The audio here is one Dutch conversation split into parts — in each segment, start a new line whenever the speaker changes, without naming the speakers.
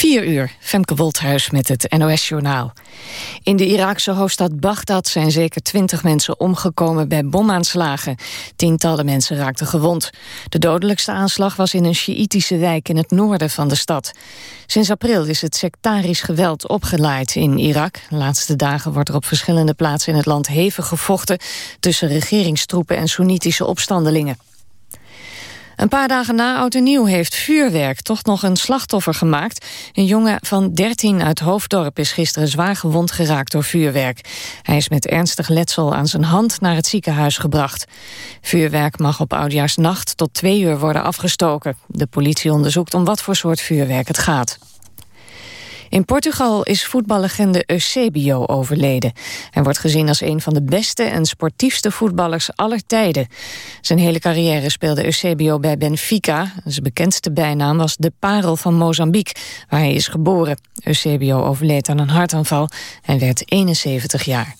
4 uur, Femke Wolthuis met het NOS-journaal. In de Iraakse hoofdstad Bagdad zijn zeker twintig mensen omgekomen bij bomaanslagen. Tientallen mensen raakten gewond. De dodelijkste aanslag was in een Sjiïtische wijk in het noorden van de stad. Sinds april is het sectarisch geweld opgeleid in Irak. De laatste dagen wordt er op verschillende plaatsen in het land hevig gevochten... tussen regeringstroepen en Soenitische opstandelingen. Een paar dagen na Oud en Nieuw heeft vuurwerk toch nog een slachtoffer gemaakt. Een jongen van 13 uit Hoofddorp is gisteren zwaar gewond geraakt door vuurwerk. Hij is met ernstig letsel aan zijn hand naar het ziekenhuis gebracht. Vuurwerk mag op Oudjaarsnacht tot twee uur worden afgestoken. De politie onderzoekt om wat voor soort vuurwerk het gaat. In Portugal is voetballegende Eusebio overleden. Hij wordt gezien als een van de beste en sportiefste voetballers aller tijden. Zijn hele carrière speelde Eusebio bij Benfica. Zijn bekendste bijnaam was de parel van Mozambique, waar hij is geboren. Eusebio overleed aan een hartaanval en werd 71 jaar.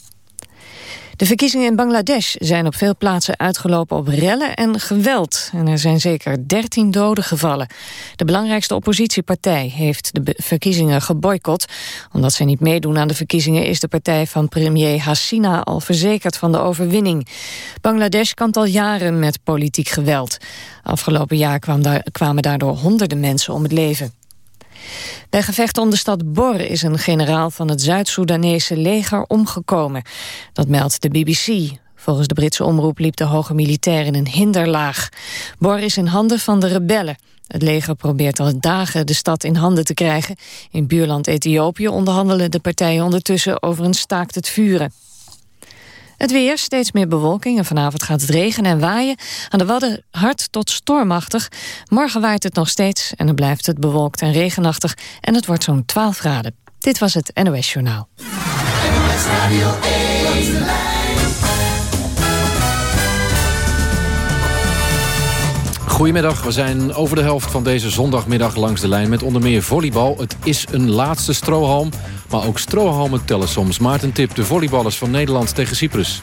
De verkiezingen in Bangladesh zijn op veel plaatsen uitgelopen op rellen en geweld. En er zijn zeker 13 doden gevallen. De belangrijkste oppositiepartij heeft de verkiezingen geboycott. Omdat zij niet meedoen aan de verkiezingen... is de partij van premier Hasina al verzekerd van de overwinning. Bangladesh kampt al jaren met politiek geweld. Afgelopen jaar kwamen daardoor honderden mensen om het leven. Bij gevechten om de stad Bor is een generaal van het Zuid-Soedanese leger omgekomen. Dat meldt de BBC. Volgens de Britse omroep liep de hoge militair in een hinderlaag. Bor is in handen van de rebellen. Het leger probeert al dagen de stad in handen te krijgen. In buurland Ethiopië onderhandelen de partijen ondertussen over een staakt het vuren. Het weer, steeds meer bewolking en vanavond gaat het regenen en waaien. Aan de Wadden hard tot stormachtig. Morgen waait het nog steeds en dan blijft het bewolkt en regenachtig. En het wordt zo'n 12 graden. Dit was het NOS Journaal.
Goedemiddag, we zijn over de helft van deze zondagmiddag langs de lijn... met onder meer volleybal. Het is een laatste strohalm, maar ook strohalmen tellen soms. Maarten Tip, de volleyballers van Nederland tegen Cyprus.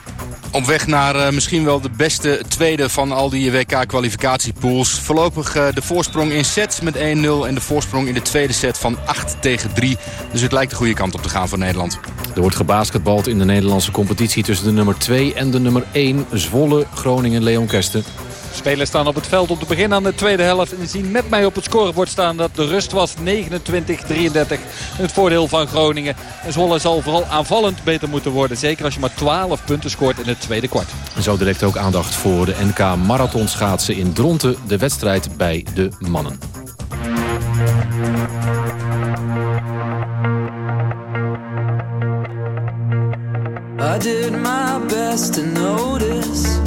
Op weg naar uh, misschien wel de beste tweede van al die WK-kwalificatiepools. Voorlopig uh, de voorsprong in sets met 1-0 en de voorsprong in de tweede set van 8 tegen 3. Dus het lijkt de goede kant op te gaan voor Nederland.
Er wordt gebasketbald in de Nederlandse competitie tussen de nummer 2 en de nummer 1. Zwolle, Groningen, Leon Kersten.
Spelers staan op het veld om te beginnen aan de tweede helft. En zien met mij op het scorebord staan dat de rust was 29-33. Het voordeel van Groningen. En Zwolle zal vooral aanvallend beter moeten worden. Zeker als je maar 12 punten scoort in het tweede kwart.
En zo direct ook aandacht voor de NK Marathonschaatsen in Dronten. De wedstrijd bij de mannen. I did my best to notice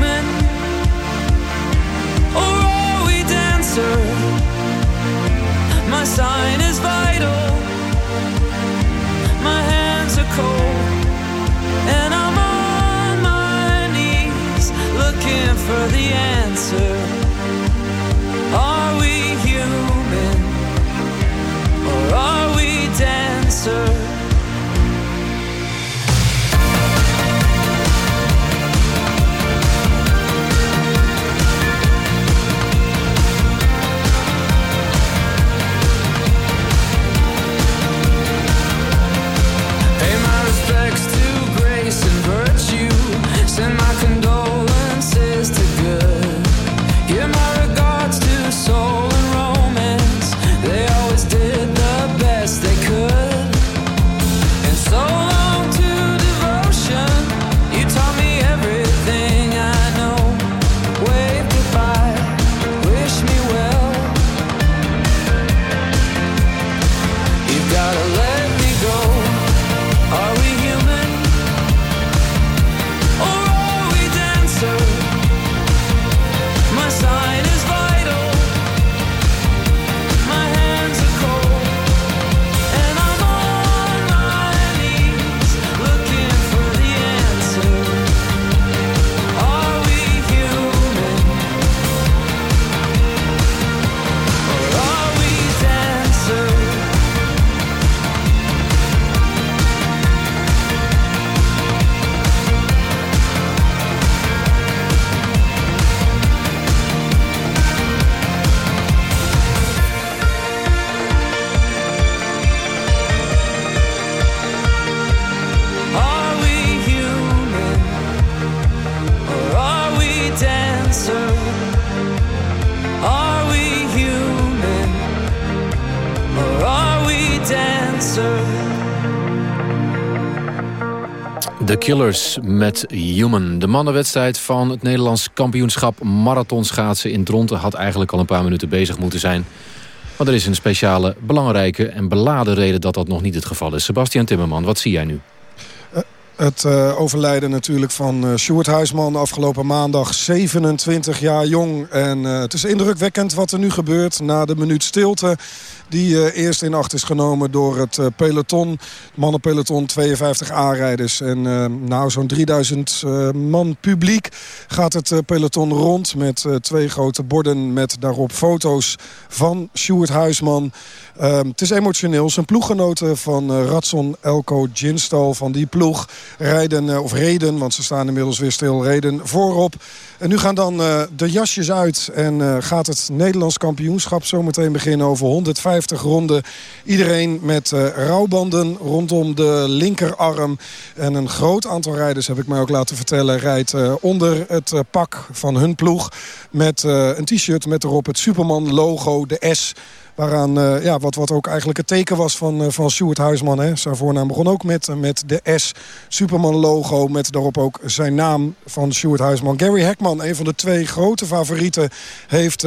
Sign is vital. My hands are cold. And I'm on my knees looking for the answer.
The Killers met Human. De mannenwedstrijd van het Nederlands kampioenschap marathonschaatsen in Dronten... had eigenlijk al een paar minuten bezig moeten zijn. Maar er is een speciale, belangrijke en beladen reden dat dat nog niet het geval is. Sebastian Timmerman, wat zie jij nu?
Het uh, overlijden natuurlijk van uh, Sjoerd Huisman afgelopen maandag. 27 jaar jong. En het is indrukwekkend wat er nu gebeurt na de minuut stilte. Die eerst in acht is genomen door het peloton. Mannenpeloton 52 aanrijders. En nou zo'n 3000 man publiek gaat het peloton rond. Met twee grote borden met daarop foto's van Sjoerd Huisman. Ehm, het is emotioneel. Zijn ploeggenoten van Ratson Elko Ginstal van die ploeg rijden, of reden, want ze staan inmiddels weer stil, reden voorop. En nu gaan dan de jasjes uit en gaat het Nederlands kampioenschap zometeen beginnen over 150 ronden. Iedereen met rouwbanden rondom de linkerarm. En een groot aantal rijders, heb ik mij ook laten vertellen, rijdt onder het pak van hun ploeg. Met een t-shirt met erop het Superman logo, de S Waaraan, uh, ja, wat, wat ook eigenlijk het teken was van, uh, van Stuart Huisman. Hè. Zijn voornaam begon ook met, met de S. Superman logo met daarop ook zijn naam van Stuart Huisman. Gary Heckman, een van de twee grote favorieten... heeft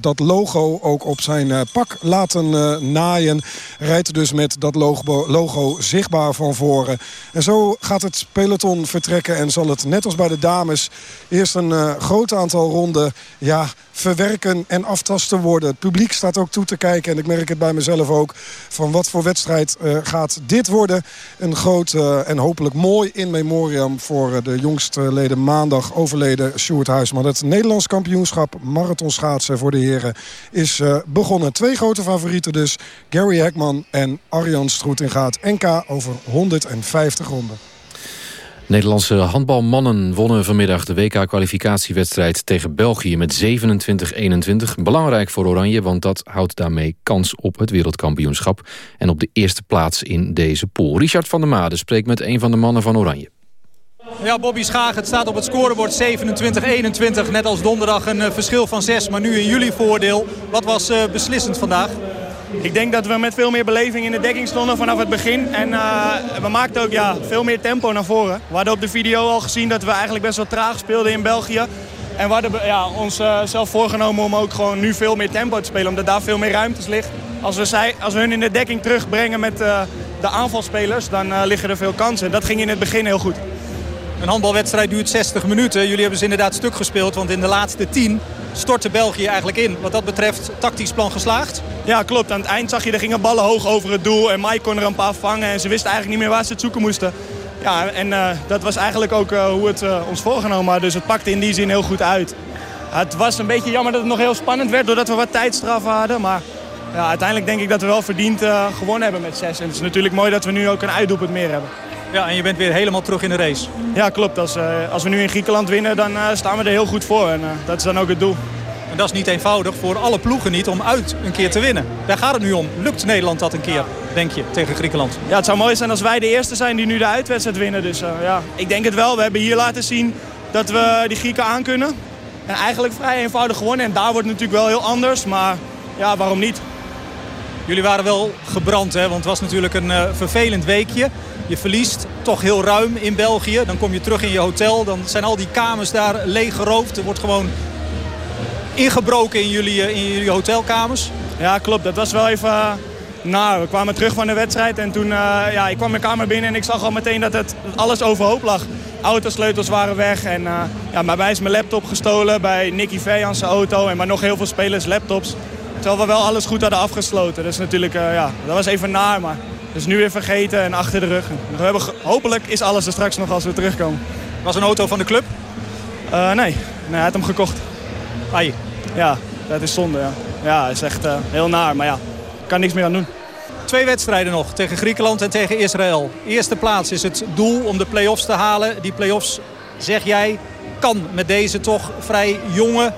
dat logo ook op zijn pak laten naaien. Rijdt dus met dat logo, logo zichtbaar van voren. En zo gaat het peloton vertrekken en zal het net als bij de dames... eerst een groot aantal ronden ja, verwerken en aftasten worden. Het publiek staat ook toe te kijken. En ik merk het bij mezelf ook. Van wat voor wedstrijd uh, gaat dit worden. Een groot uh, en hopelijk mooi in memoriam voor uh, de jongstleden maandag overleden Sjoerd Huisman. Het Nederlands kampioenschap marathonschaatsen voor de heren is begonnen. Twee grote favorieten dus. Gary Hekman en Arjan Stroetingaat. NK over 150 ronden.
Nederlandse handbalmannen wonnen vanmiddag de WK-kwalificatiewedstrijd tegen België met 27-21. Belangrijk voor Oranje, want dat houdt daarmee kans op het wereldkampioenschap en op de eerste plaats in deze pool. Richard van der Made spreekt met een van de mannen van Oranje.
Ja, Bobby Schaag, het staat op het scorebord 27-21. Net als donderdag een eh, verschil van 6, maar nu een jullie voordeel. Wat was uh, beslissend vandaag?
Ik denk dat we met veel meer beleving in de dekking stonden vanaf het begin. En uh, we maakten ook ja, veel meer tempo naar voren. We hadden op de video al gezien dat we eigenlijk best wel traag speelden in België. En we hadden ja, ons uh, zelf voorgenomen om ook gewoon nu veel meer tempo te spelen. Omdat daar veel meer ruimtes ligt. Als we, zij, als we hun in de dekking terugbrengen met uh, de aanvalspelers, dan liggen er veel kansen. Dat ging in het begin heel goed.
Een handbalwedstrijd duurt 60 minuten. Jullie hebben ze inderdaad stuk gespeeld, want in de laatste 10 stortte België eigenlijk in. Wat dat betreft tactisch plan geslaagd?
Ja, klopt. Aan het eind zag je, er gingen ballen hoog over het doel. En Mike kon er een paar vangen. En ze wisten eigenlijk niet meer waar ze het zoeken moesten. Ja, en uh, dat was eigenlijk ook uh, hoe het uh, ons voorgenomen had. Dus het pakte in die zin heel goed uit. Het was een beetje jammer dat het nog heel spannend werd... doordat we wat tijdstraffen hadden. Maar ja, uiteindelijk denk ik dat we wel verdiend gewonnen hebben met zes. En het is natuurlijk mooi dat we nu ook een uitdoelpunt meer hebben.
Ja, en je bent weer helemaal terug in de race.
Ja, klopt. Als, als we nu in Griekenland winnen, dan staan we er heel goed voor. En dat is dan ook het doel.
En dat is niet eenvoudig voor alle ploegen niet om uit een keer te winnen. Daar gaat het nu om. Lukt Nederland dat een keer, denk je, tegen Griekenland?
Ja, het zou mooi zijn als wij de eerste zijn die nu de uitwedstrijd winnen. Dus ja, ik denk het wel. We hebben hier laten zien dat we die Grieken aankunnen. En eigenlijk vrij eenvoudig gewonnen. En daar wordt het natuurlijk wel heel anders. Maar ja, waarom niet?
Jullie waren wel gebrand, hè? want het was natuurlijk een uh, vervelend weekje. Je verliest toch heel ruim in België. Dan kom je terug in je hotel. Dan zijn al die kamers daar leeg geroofd. Er wordt gewoon ingebroken in jullie, eh, in jullie hotelkamers?
Ja, klopt. Dat was wel even... Uh, nou, we kwamen terug van de wedstrijd en toen... Ja, ik kwam mijn kamer binnen en ik zag al meteen dat het alles overhoop lag. Autosleutels waren weg en ja, bij mij is mijn laptop gestolen. Bij Nicky Vejans auto en maar nog heel veel spelers laptops. Terwijl we wel alles goed hadden afgesloten. Dus natuurlijk, ja, dat was even naar, maar... Dus nu weer vergeten en achter de rug. We hebben, hopelijk is alles er straks nog als we terugkomen.
Was een auto van de club?
nee. nee, hij had hem gekocht.
Ai.
Ja, dat is zonde. Ja, ja is echt uh, heel naar, maar ja, kan niks meer aan doen.
Twee wedstrijden nog, tegen Griekenland en tegen Israël. Eerste plaats is het doel om de play-offs te halen. Die play-offs, zeg jij, kan met deze toch vrij jonge,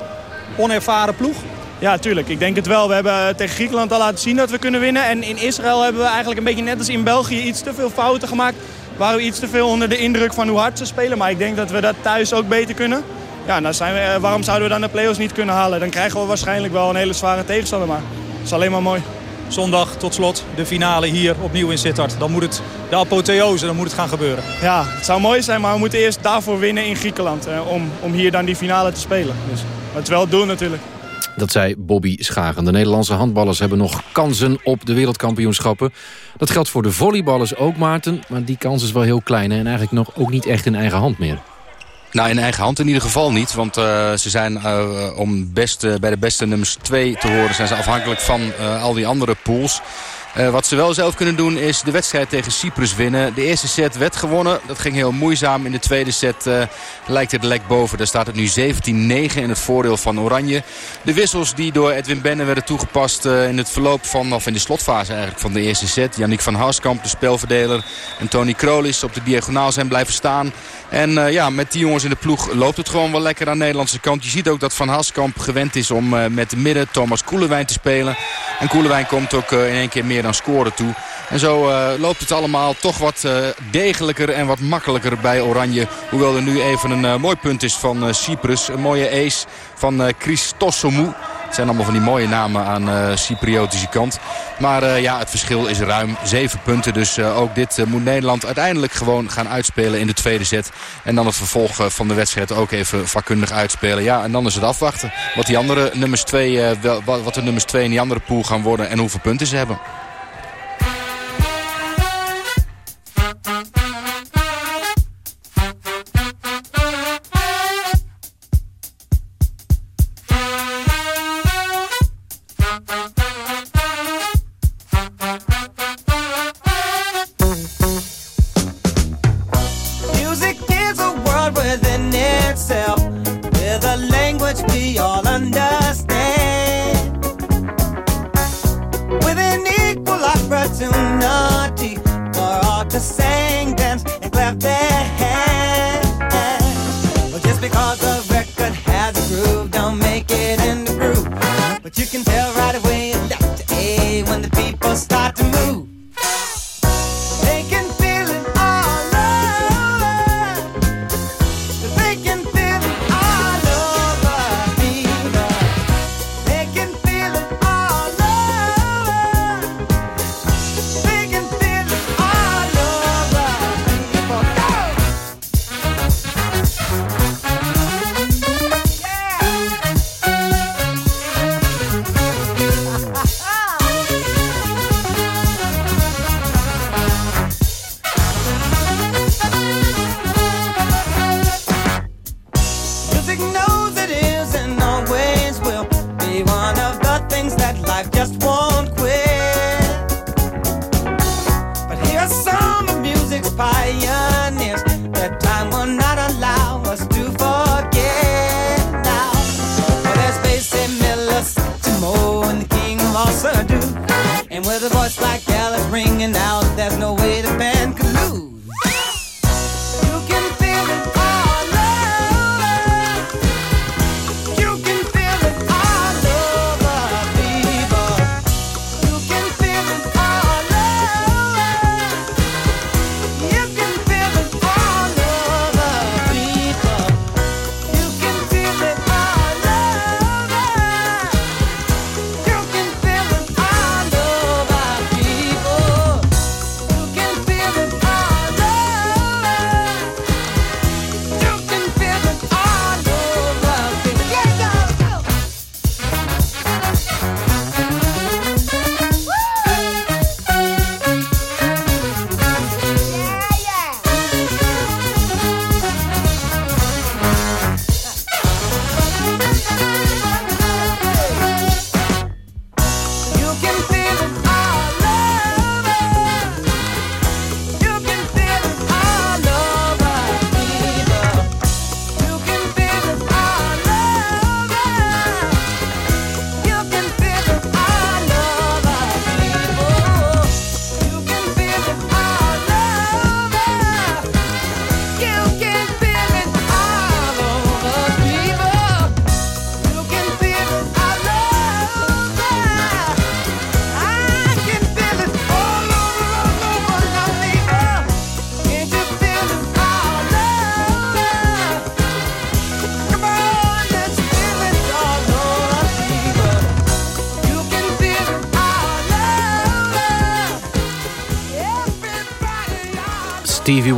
onervaren ploeg?
Ja, tuurlijk. Ik denk het wel. We hebben tegen Griekenland al laten zien dat we kunnen winnen. En in Israël hebben we eigenlijk een beetje net als in België iets te veel fouten gemaakt. Waren we iets te veel onder de indruk van hoe hard ze spelen. Maar ik denk dat we dat thuis ook beter kunnen. Ja, nou zijn we, eh, waarom zouden we dan de play-offs niet kunnen halen? Dan krijgen we waarschijnlijk wel een hele zware tegenstander, maar het is alleen maar mooi.
zondag tot slot de finale hier opnieuw in Sittard. Dan moet het de apotheose, dan moet het gaan gebeuren.
Ja, het zou mooi zijn, maar we moeten eerst daarvoor winnen in Griekenland. om, om hier dan die finale te spelen. Dus het is wel het doel natuurlijk.
Dat zei Bobby Schagen. De Nederlandse handballers hebben nog kansen op de wereldkampioenschappen. Dat geldt voor de volleyballers ook, Maarten. Maar die kans is wel heel klein en eigenlijk nog ook niet echt in eigen hand meer.
Nou, in eigen hand in ieder geval niet. Want uh, ze zijn uh, om beste, bij de beste nummers 2 te horen... zijn ze afhankelijk van al die andere pools. Uh, wat ze wel zelf kunnen doen is de wedstrijd tegen Cyprus winnen. De eerste set werd gewonnen. Dat ging heel moeizaam. In de tweede set uh, lijkt het lek boven. Daar staat het nu 17-9 in het voordeel van Oranje. De wissels die door Edwin Benne werden toegepast uh, in het verloop van... of in de slotfase eigenlijk van de eerste set. Yannick van Haaskamp, de spelverdeler. En Tony Krolis op de diagonaal zijn blijven staan. En ja, met die jongens in de ploeg loopt het gewoon wel lekker aan de Nederlandse kant. Je ziet ook dat Van Haskamp gewend is om met de midden Thomas Koelewijn te spelen. En Koelewijn komt ook in één keer meer dan scoren toe. En zo loopt het allemaal toch wat degelijker en wat makkelijker bij Oranje. Hoewel er nu even een mooi punt is van Cyprus. Een mooie ace van Christosomou. Het zijn allemaal van die mooie namen aan uh, Cypriotische kant. Maar ja, het verschil is ruim. Zeven punten. Dus ook dit moet Nederland uiteindelijk gewoon gaan uitspelen in de tweede set. En dan het vervolg van de wedstrijd ook even vakkundig uitspelen. Ja, en dan is het afwachten wat, die andere nummers twee, wat de nummers 2 in die andere pool gaan worden. En hoeveel punten ze hebben.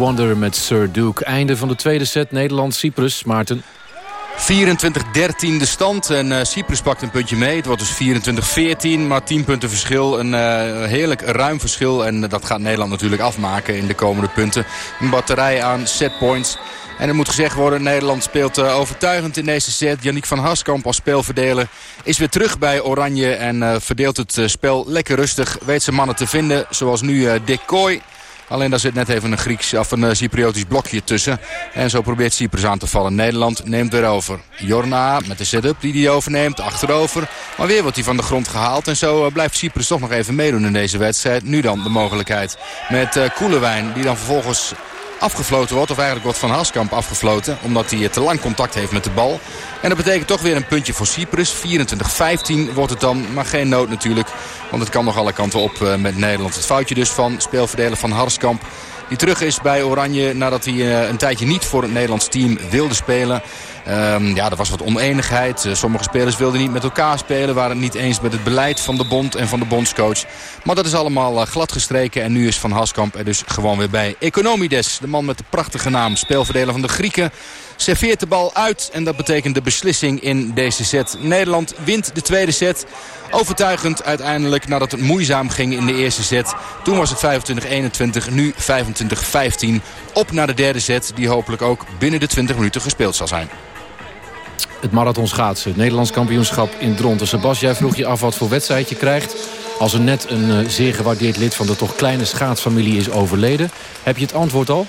Wonder met Sir Duke. Einde van de tweede set. Nederland-Cyprus. Maarten.
24-13 de stand. En uh, Cyprus pakt een puntje mee. Het wordt dus 24-14, maar 10 punten verschil. Een uh, heerlijk ruim verschil. En dat gaat Nederland natuurlijk afmaken in de komende punten. Een batterij aan setpoints. En er moet gezegd worden, Nederland speelt overtuigend in deze set. Yannick van Haskamp als speelverdeler is weer terug bij Oranje. En verdeelt het spel lekker rustig. Weet zijn mannen te vinden, zoals nu Dick Kooi. Alleen daar zit net even een Grieks of een Cypriotisch blokje tussen. En zo probeert Cyprus aan te vallen. Nederland neemt weer over. Jorna met de setup die hij overneemt. Achterover. Maar weer wordt hij van de grond gehaald. En zo blijft Cyprus toch nog even meedoen in deze wedstrijd. Nu dan de mogelijkheid met uh, Koelewijn. Die dan vervolgens afgefloten wordt. Of eigenlijk wordt Van Haskamp afgefloten. Omdat hij te lang contact heeft met de bal. En dat betekent toch weer een puntje voor Cyprus. 24-15 wordt het dan. Maar geen nood natuurlijk. Want het kan nog alle kanten op eh, met Nederland. Het foutje dus van speelverdeler Van Harskamp. Die terug is bij Oranje nadat hij eh, een tijdje niet voor het Nederlands team wilde spelen. Um, ja, er was wat oneenigheid. Uh, sommige spelers wilden niet met elkaar spelen. Waren het niet eens met het beleid van de bond en van de bondscoach. Maar dat is allemaal uh, glad gestreken. En nu is Van Haskamp er dus gewoon weer bij. Economides, de man met de prachtige naam. Speelverdeler van de Grieken. Serveert de bal uit. En dat betekent de beslissing in deze set. Nederland wint de tweede set. Overtuigend uiteindelijk nadat het moeizaam ging in de eerste set. Toen was het 25-21, nu 25-15. Op naar de derde set die hopelijk ook binnen de 20 minuten gespeeld zal zijn.
Het marathon schaatsen, het Nederlands kampioenschap in Dronten. Sebas, jij vroeg je af wat voor wedstrijd je krijgt. Als er net een uh, zeer gewaardeerd lid van de toch kleine schaatsfamilie is overleden. Heb je het antwoord al?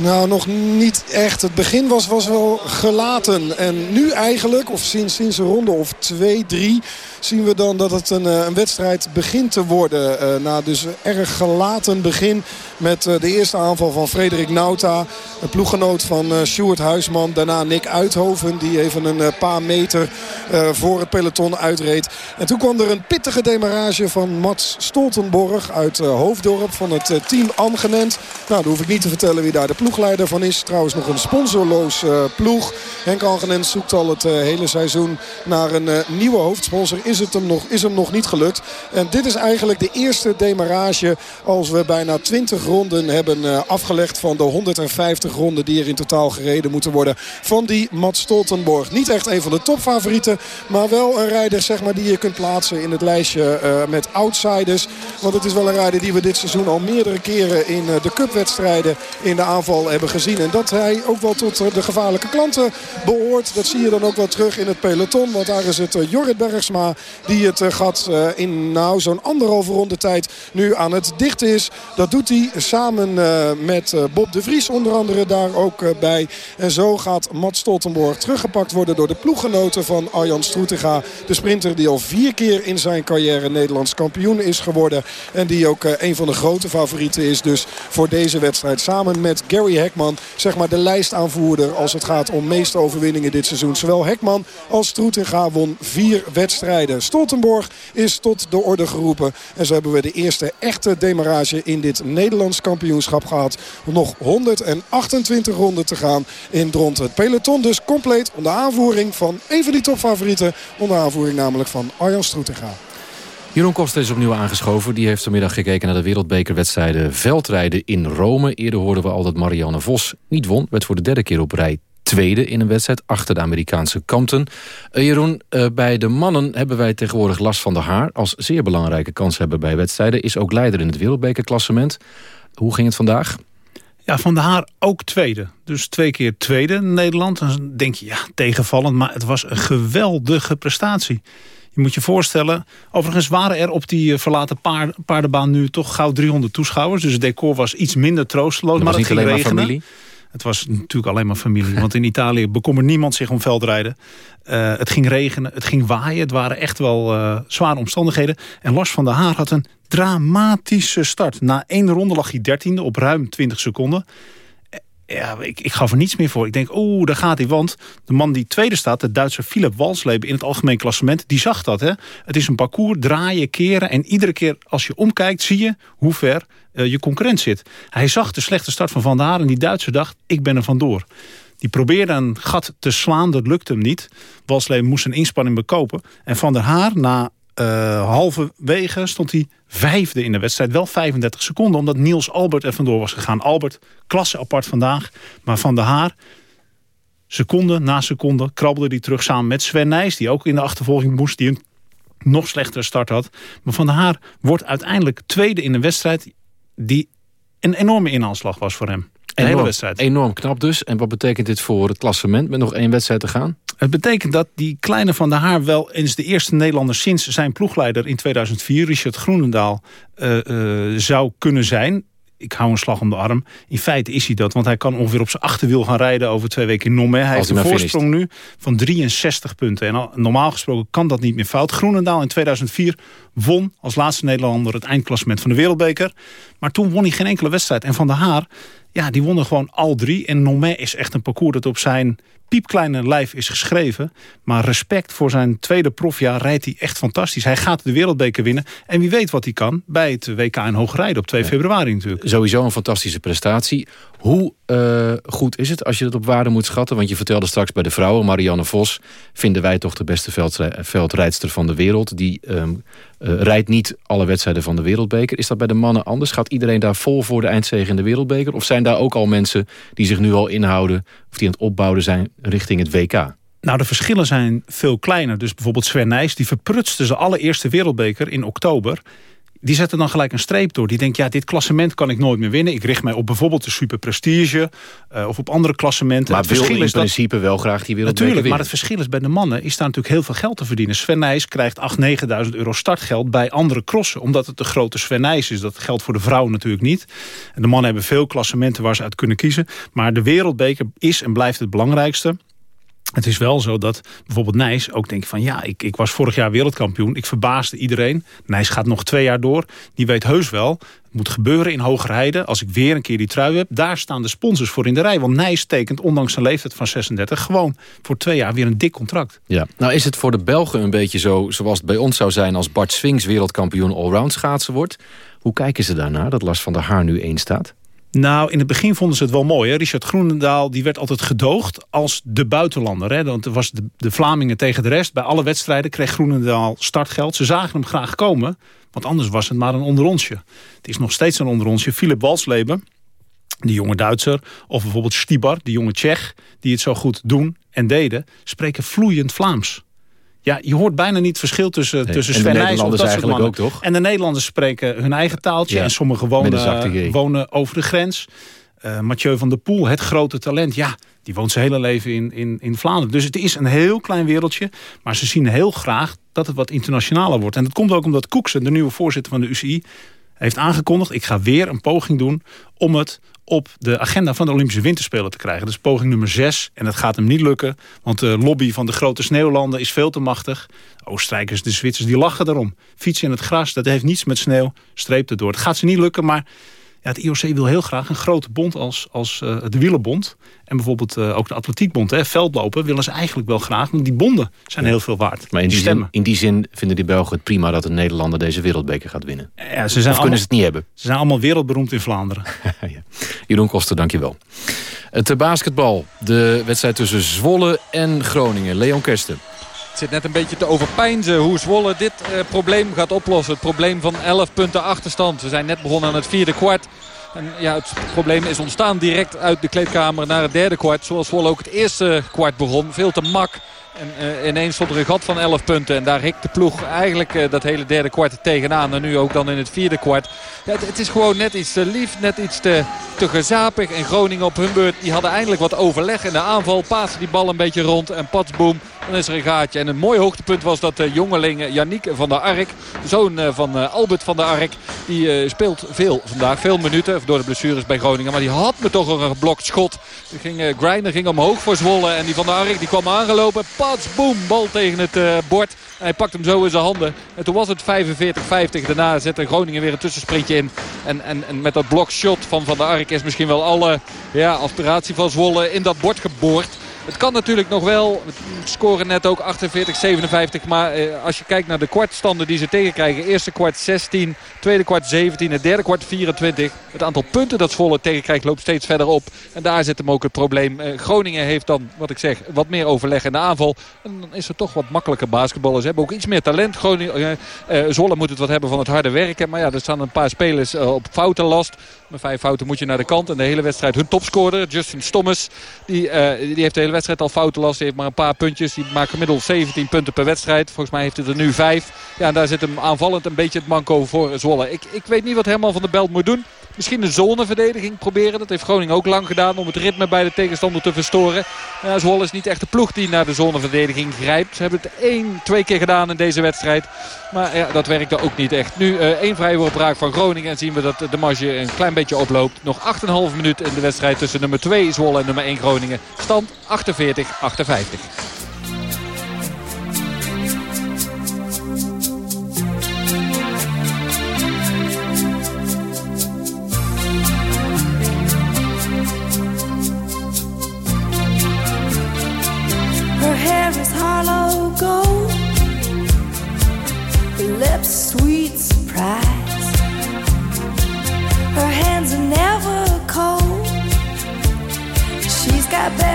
Nou, nog niet echt. Het begin was, was wel gelaten. En nu eigenlijk, of sinds, sinds een ronde of twee, drie zien we dan dat het een, eh, een wedstrijd begint te worden. Uh, na dus erg gelaten begin met uh, de eerste aanval van Frederik Nauta. Een ploeggenoot van Stuart Huisman. Daarna Nick Uithoven die even een paar meter voor het peloton uitreed. En toen kwam er een pittige demarage van Mats Stoltenborg uit Hoofddorp van het team Angenent. Nou, dan hoef ik niet te vertellen wie daar de ploegleider van is. Trouwens nog een sponsorloos ploeg. Henk Angenent zoekt al het hele seizoen naar een nieuwe hoofdsponsor is het hem nog, is hem nog niet gelukt. En dit is eigenlijk de eerste demarage als we bijna 20 ronden hebben afgelegd van de 150 ronden die er in totaal gereden moeten worden van die Mats Stoltenborg. Niet echt een van de topfavorieten, maar wel een rijder zeg maar, die je kunt plaatsen in het lijstje met outsiders. Want het is wel een rijder die we dit seizoen al meerdere keren in de cupwedstrijden in de aanval hebben gezien. En dat hij ook wel tot de gevaarlijke klanten behoort. Dat zie je dan ook wel terug in het peloton. Want daar is het Jorrit Bergsma die het eh, gat eh, in nou, zo'n anderhalve ronde tijd nu aan het dichten is. Dat doet hij samen eh, met Bob de Vries onder andere daar ook bij. En zo gaat Mats Stoltenborg teruggepakt worden door de ploeggenoten van Arjan Stroetega. De sprinter die al vier keer in zijn carrière Nederlands kampioen is geworden. En die ook een van de grote favorieten is dus voor deze wedstrijd. Samen met Gary Hekman, zeg maar de lijstaanvoerder als het gaat om meeste overwinningen dit seizoen. Zowel Hekman als Stroetega won vier wedstrijden. Stoltenborg is tot de orde geroepen. En zo hebben we de eerste echte demarage in dit Nederlands kampioenschap gehad. Nog 128 ronden te gaan in Dronten. Het peloton dus compleet onder aanvoering van een van die topfavorieten. Onder aanvoering namelijk van Arjan Stroetega.
Jeroen Koster is opnieuw aangeschoven. Die heeft vanmiddag gekeken naar de wereldbekerwedstrijden veldrijden in Rome. Eerder hoorden we al dat Marianne Vos niet won. Werd voor de derde keer op rij tweede in een wedstrijd achter de Amerikaanse Compton. Uh, Jeroen, uh, bij de mannen hebben wij tegenwoordig last van de haar. Als zeer belangrijke kans hebben bij wedstrijden. Is ook leider in het wereldbekerklassement. Hoe ging het vandaag?
Ja, Van der Haar ook tweede. Dus twee keer tweede in Nederland. Dan denk je, ja, tegenvallend. Maar het was een geweldige prestatie. Je moet je voorstellen, overigens waren er op die eh, verlaten paardenbaan nu toch gauw 300 toeschouwers. Dus het decor was iets minder troosteloos. maar het ging regenen. familie? Het was natuurlijk alleen maar familie. Want in Italië bekommert niemand zich om veldrijden. Uh, het ging regenen, het ging waaien. Het waren echt wel uh, zware omstandigheden. En Lars van der Haar had een dramatische start. Na één ronde lag hij dertiende op ruim 20 seconden ja, ik, ik gaf er niets meer voor. Ik denk, oeh, daar gaat hij. Want de man die tweede staat, de Duitser Philip Walsleben... in het algemeen klassement, die zag dat. Hè? Het is een parcours, draaien, keren. En iedere keer als je omkijkt, zie je hoe ver uh, je concurrent zit. Hij zag de slechte start van Van der Haar en die Duitser dacht, ik ben er vandoor. Die probeerde een gat te slaan, dat lukte hem niet. Walsleben moest een inspanning bekopen. En Van der Haar, na Uh, halverwege stond hij vijfde in de wedstrijd. Wel 35 seconden, omdat Niels Albert er vandoor was gegaan. Albert, klasse apart vandaag. Maar Van der Haar, seconde na seconde, krabbelde hij terug samen met Sven Nijs... die ook in de achtervolging moest, die een nog slechtere start had. Maar Van der Haar wordt uiteindelijk tweede in een wedstrijd... die een enorme inhaalslag was voor hem. Een hele wedstrijd.
Enorm knap dus. En wat betekent dit voor het klassement met nog één wedstrijd te gaan?
Het betekent dat die kleine Van der Haar wel eens de eerste Nederlander sinds zijn ploegleider in 2004, Richard Groenendaal, uh, uh, zou kunnen zijn ik hou een slag om de arm. In feite is hij dat, want hij kan ongeveer op zijn achterwiel gaan rijden over twee weken in Nomme. Hij heeft een voorsprong nu van 63 punten. En normaal gesproken kan dat niet meer fout. Groenendaal in 2004 won als laatste Nederlander het eindklassement van de Wereldbeker. Maar toen won hij geen enkele wedstrijd. En Van der Haar, ja, die wonnen gewoon al drie. En Nomme is echt een parcours dat op zijn piepkleine lijf is geschreven. Maar respect voor zijn tweede profjaar rijdt hij echt fantastisch. Hij gaat de wereldbeker winnen. En wie weet wat hij kan bij het WK in Hoogrijden op 2 februari natuurlijk.
Sowieso een fantastische prestatie. Hoe uh, goed is het als je dat op waarde moet schatten? Want je vertelde straks bij de vrouwen, Marianne Vos... vinden wij toch de beste veldrijdster van de wereld. Die um, uh, rijdt niet alle wedstrijden van de wereldbeker. Is dat bij de mannen anders? Gaat iedereen daar vol voor de eindzege in de wereldbeker? Of zijn daar ook al mensen die zich nu al inhouden... of die aan het opbouwen zijn richting het WK?
Nou, de verschillen zijn veel kleiner. Dus bijvoorbeeld Sven Nijs, die verprutste zijn allereerste wereldbeker in oktober die zetten dan gelijk een streep door. Die denkt, ja, dit klassement kan ik nooit meer winnen. Ik richt mij op bijvoorbeeld de Super Prestige uh, of op andere klassementen.
Maar het wil in is principe dat... wel graag die wereldbeker
Natuurlijk, maar het verschil is bij de mannen is daar natuurlijk heel veel geld te verdienen. Sven Nijs krijgt 8.000, 9.000 euro startgeld bij andere crossen. Omdat het de grote Sven Nijs is. Dat geldt voor de vrouwen natuurlijk niet. En de mannen hebben veel klassementen waar ze uit kunnen kiezen. Maar de wereldbeker is en blijft het belangrijkste. Het is wel zo dat bijvoorbeeld Nijs ook denkt van... ja, ik, ik was vorig jaar wereldkampioen. Ik verbaasde iedereen. Nijs gaat nog twee jaar door. Die weet heus wel, het moet gebeuren in Hoogrijden. Als ik weer een keer die trui heb, daar staan de sponsors voor in de rij. Want Nijs tekent, ondanks zijn leeftijd van 36... gewoon voor twee jaar weer een dik contract.
Ja, nou is het voor de Belgen een beetje zo... zoals het bij ons zou zijn als Bart Swings wereldkampioen allround schaatsen wordt. Hoe kijken ze daarnaar dat Lars van der Haar nu één staat?
Nou, in het begin vonden ze het wel mooi. Hè? Richard Groenendaal die werd altijd gedoogd als de buitenlander. Hè? Want er was de, de Vlamingen tegen de rest. Bij alle wedstrijden kreeg Groenendaal startgeld. Ze zagen hem graag komen, want anders was het maar een onderonsje. Het is nog steeds een onderonsje. Philip Walsleben, die jonge Duitser... of bijvoorbeeld Stibar, die jonge Tsjech... die het zo goed doen en deden, spreken vloeiend Vlaams. Ja, je hoort bijna niet verschil tussen, nee. tussen Sven Nijs
of dat eigenlijk ook, toch?
En de Nederlanders spreken hun eigen taaltje. En sommigen wonen, wonen over de grens. Uh, Mathieu van der Poel, het grote talent. Ja, die woont zijn hele leven in, in, in Vlaanderen. Dus het is een heel klein wereldje. Maar ze zien heel graag dat het wat internationaler wordt. En dat komt ook omdat Koeksen, de nieuwe voorzitter van de UCI heeft aangekondigd... ik ga weer een poging doen om het op de agenda van de Olympische Winterspelen te krijgen. Is poging nummer 6 en dat gaat hem niet lukken. Want de lobby van de grote sneeuwlanden is veel te machtig. Oostenrijkers, de Zwitsers, die lachen erom. Fietsen in het gras, dat heeft niets met sneeuw. Streep het door. Het gaat ze niet lukken, maar ja, het IOC wil heel graag een grote bond als, als uh, de wielenbond. En bijvoorbeeld uh, ook de atletiekbond. Hè, veldlopen willen ze eigenlijk wel graag. Want die bonden zijn heel veel waard.
Maar in die, zin, in die zin vinden die Belgen het prima... dat een Nederlander deze wereldbeker gaat winnen.
Ja, ze zijn of allemaal,
kunnen ze het niet hebben?
Ze zijn allemaal wereldberoemd in Vlaanderen.
ja. Jeroen Koster, dankjewel. Het basketbal. De wedstrijd tussen Zwolle en Groningen. Leon Kersten
zit net een beetje te overpijnzen hoe Zwolle dit eh, probleem gaat oplossen. Het probleem van 11 punten achterstand. We zijn net begonnen aan het vierde kwart. En ja, het probleem is ontstaan direct uit de kleedkamer naar het derde kwart. Zoals Zwolle ook het eerste kwart begon. Veel te mak. En uh, ineens stond er een gat van 11 punten. En daar hikt de ploeg eigenlijk uh, dat hele derde kwart tegenaan. En nu ook dan in het vierde kwart. Ja, het, is gewoon net iets te lief, net iets te, te gezapig. En Groningen op hun beurt, die hadden eindelijk wat overleg in de aanval. Pasen die bal een beetje rond en patsboom. Dan is er een gaatje. En een mooi hoogtepunt was dat de jongeling Yannick van der Ark. Zoon van Albert van der Ark. Die speelt veel vandaag. Veel minuten door de blessures bij Groningen. Maar die had me toch een geblokt schot. Ging, Grinder ging omhoog voor Zwolle. En die van der Ark die kwam aangelopen. Boom, bal tegen het uh, bord. Hij pakt hem zo in zijn handen. En toen was het 45-50. Daarna zette Groningen weer een tussensprintje in. En, en, en met dat blokshot van Van der Ark is misschien wel alle ja, aspiratie van Zwolle in dat bord geboord. Het kan natuurlijk nog wel. Scoren net ook 48, 57. Maar eh, als je kijkt naar de kwartstanden die ze tegenkrijgen. Eerste kwart 16, tweede kwart 17, het derde kwart 24. Het aantal punten dat Zwolle tegenkrijgt loopt steeds verder op. En daar zit hem ook het probleem. Eh, Groningen heeft dan, wat ik zeg, wat meer overleg in de aanval. En dan is er toch wat makkelijker basketballers. Ze hebben ook iets meer talent. Groningen, uh, Zwolle moet het wat hebben van het harde werken. Maar ja, er staan een paar spelers op foutenlast. Met vijf fouten moet je naar de kant. En de hele wedstrijd hun topscorer, Justin Stommes. Die, die heeft de hele wedstrijd al foutenlast. Die heeft maar een paar puntjes. Die maakt gemiddeld 17 punten per wedstrijd. Volgens mij heeft het er nu vijf. Ja, en daar zit hem aanvallend een beetje het manco voor Zwolle. Ik, ik weet niet wat Herman van der Belt moet doen. Misschien een zoneverdediging proberen. Dat heeft Groningen ook lang gedaan om het ritme bij de tegenstander te verstoren. Ja, Zwolle is niet echt de ploeg die naar de zoneverdediging grijpt. Ze hebben het één, twee keer gedaan in deze wedstrijd. Maar ja, dat werkte ook niet echt. Nu uh, één vrijwoordbraak van Groningen. En zien we dat de marge een klein beetje oploopt. Nog 8,5 minuut in de wedstrijd tussen nummer 2 Zwolle en nummer 1 Groningen. Stand 48-58.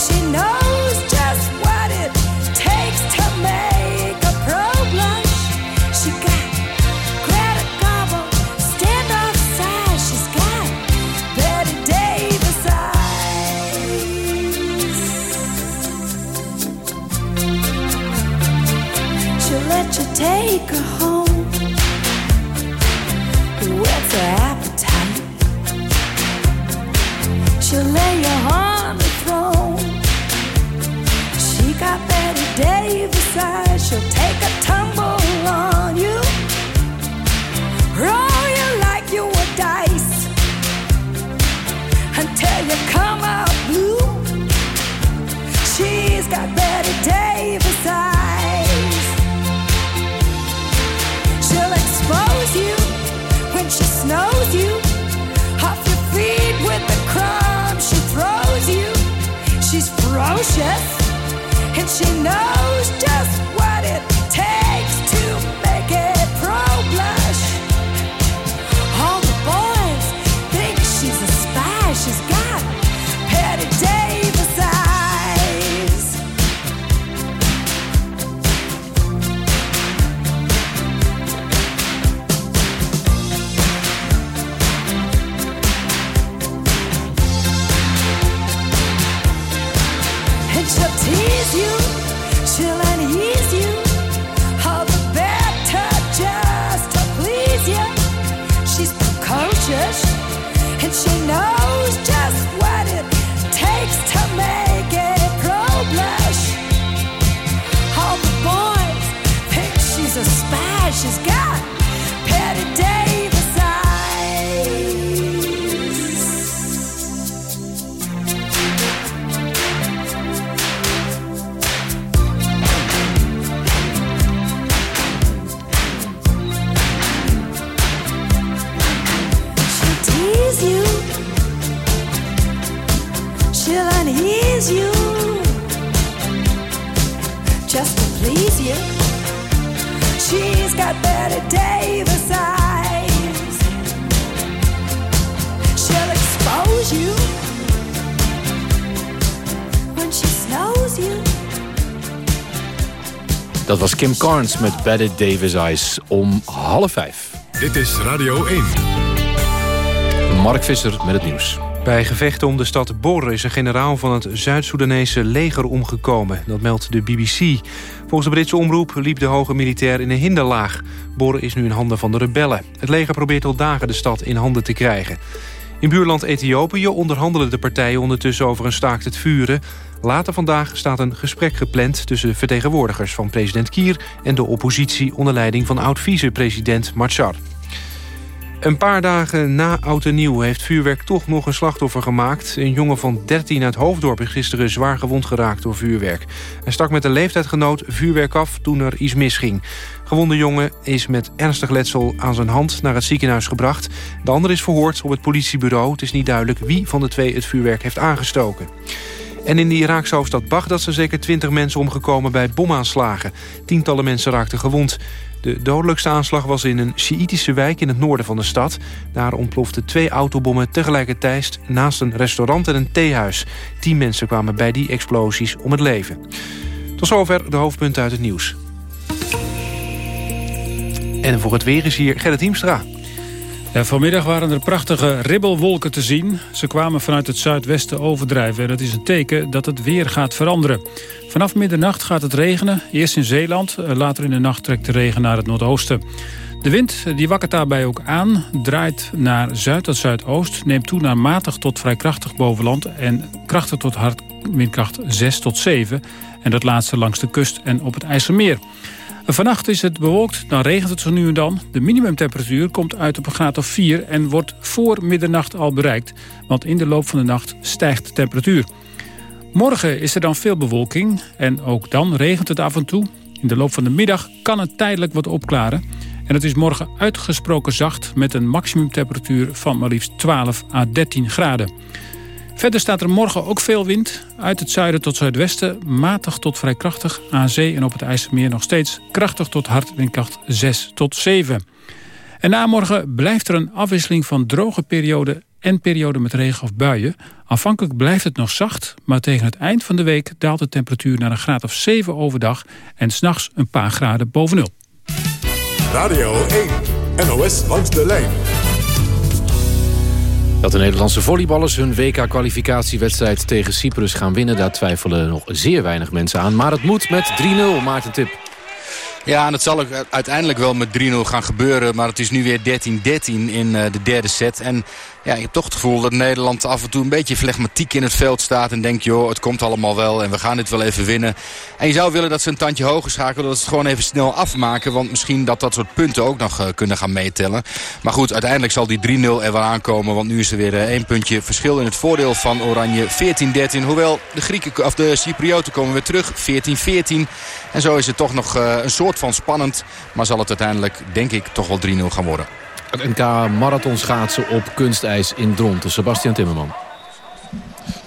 she knows and she knows
Carnes met Betty Davis Eyes om half vijf.
Dit is Radio 1.
Mark Visser met het nieuws.
Bij gevechten om de stad Bor is een generaal van het Zuid-Soedanese leger omgekomen. Dat meldt de BBC. Volgens de Britse omroep liep de hoge militair in een hinderlaag. Bor is nu in handen van de rebellen. Het leger probeert al dagen de stad in handen te krijgen. In buurland Ethiopië onderhandelen de partijen ondertussen over een staakt het vuren. Later vandaag staat een gesprek gepland tussen vertegenwoordigers van president Kier... en de oppositie onder leiding van oud-vice-president Machar. Een paar dagen na Oud en Nieuw heeft vuurwerk toch nog een slachtoffer gemaakt. Een jongen van 13 uit Hoofddorp is gisteren zwaar gewond geraakt door vuurwerk. Hij stak met een leeftijdgenoot vuurwerk af toen er iets misging. Gewonde jongen is met ernstig letsel aan zijn hand naar het ziekenhuis gebracht. De ander is verhoord op het politiebureau. Het is niet duidelijk wie van de twee het vuurwerk heeft aangestoken. En in de Iraakse hoofdstad Bagdad zijn zeker 20 mensen omgekomen bij bomaanslagen. Tientallen mensen raakten gewond. De dodelijkste aanslag was in een Sjiïtische wijk in het noorden van de stad. Daar ontploften twee autobommen tegelijkertijd naast een restaurant en een theehuis. Tien mensen kwamen bij die explosies om het leven. Tot zover de hoofdpunten uit het nieuws. En voor het weer is hier Gerrit Hiemstra.
Vanmiddag waren er prachtige ribbelwolken te zien. Ze kwamen vanuit het zuidwesten overdrijven. En dat is een teken dat het weer gaat veranderen. Vanaf middernacht gaat het regenen. Eerst in Zeeland, eh, later in de nacht trekt de regen naar het noordoosten. De wind die wakkert daarbij ook aan, draait naar zuid tot zuidoost... neemt toe naar matig tot vrij krachtig bovenland... en krachtig tot hard windkracht 6 tot 7. En dat laatste langs de kust en op het IJsselmeer. Vannacht is het bewolkt, dan regent het zo nu en dan. De minimumtemperatuur komt uit op een graad of 4 en wordt voor middernacht al bereikt. Want in de loop van de nacht stijgt de temperatuur. Morgen is er dan veel bewolking en ook dan regent het af en toe. In de loop van de middag kan het tijdelijk wat opklaren. En het is morgen uitgesproken zacht met een maximumtemperatuur van maar liefst 12 à 13 graden. Verder staat er morgen ook veel wind. Uit het zuiden tot zuidwesten, matig tot vrij krachtig. Aan zee en op het IJsselmeer nog steeds krachtig tot hard windkracht 6 tot 7. En na morgen blijft er een afwisseling van droge perioden en perioden met regen of buien. Aanvankelijk blijft het nog zacht, maar tegen het eind van de week daalt de temperatuur naar een graad of 7 overdag en s'nachts een paar graden boven nul.
Radio 1, NOS langs de lijn.
Dat de Nederlandse volleyballers hun WK-kwalificatiewedstrijd tegen Cyprus gaan winnen... daar twijfelen nog zeer weinig mensen aan. Maar het moet met 3-0, Maarten Tip.
Ja, en het zal uiteindelijk wel met 3-0 gaan gebeuren. Maar het is nu weer 13-13 in eh, de derde set. En ja, je hebt toch het gevoel dat Nederland af en toe een beetje flegmatiek in het veld staat. En denkt, joh, het komt allemaal wel en we gaan dit wel even winnen. En je zou willen dat ze een tandje hoger schakelen. Dat ze het gewoon even snel afmaken. Want misschien dat dat soort punten ook nog uh, kunnen gaan meetellen. Maar goed, uiteindelijk zal die 3-0 er wel aankomen. Want nu is er weer uh, één puntje verschil in het voordeel van Oranje. 14-13. Hoewel de, Grieken, of de Cyprioten komen weer terug. 14-14. En zo is het toch nog uh, een soort van spannend. Maar zal het uiteindelijk, denk ik, toch wel 3-0 gaan worden.
Het NK marathonschaatsen op kunstijs in Dronten. Sebastian Timmerman.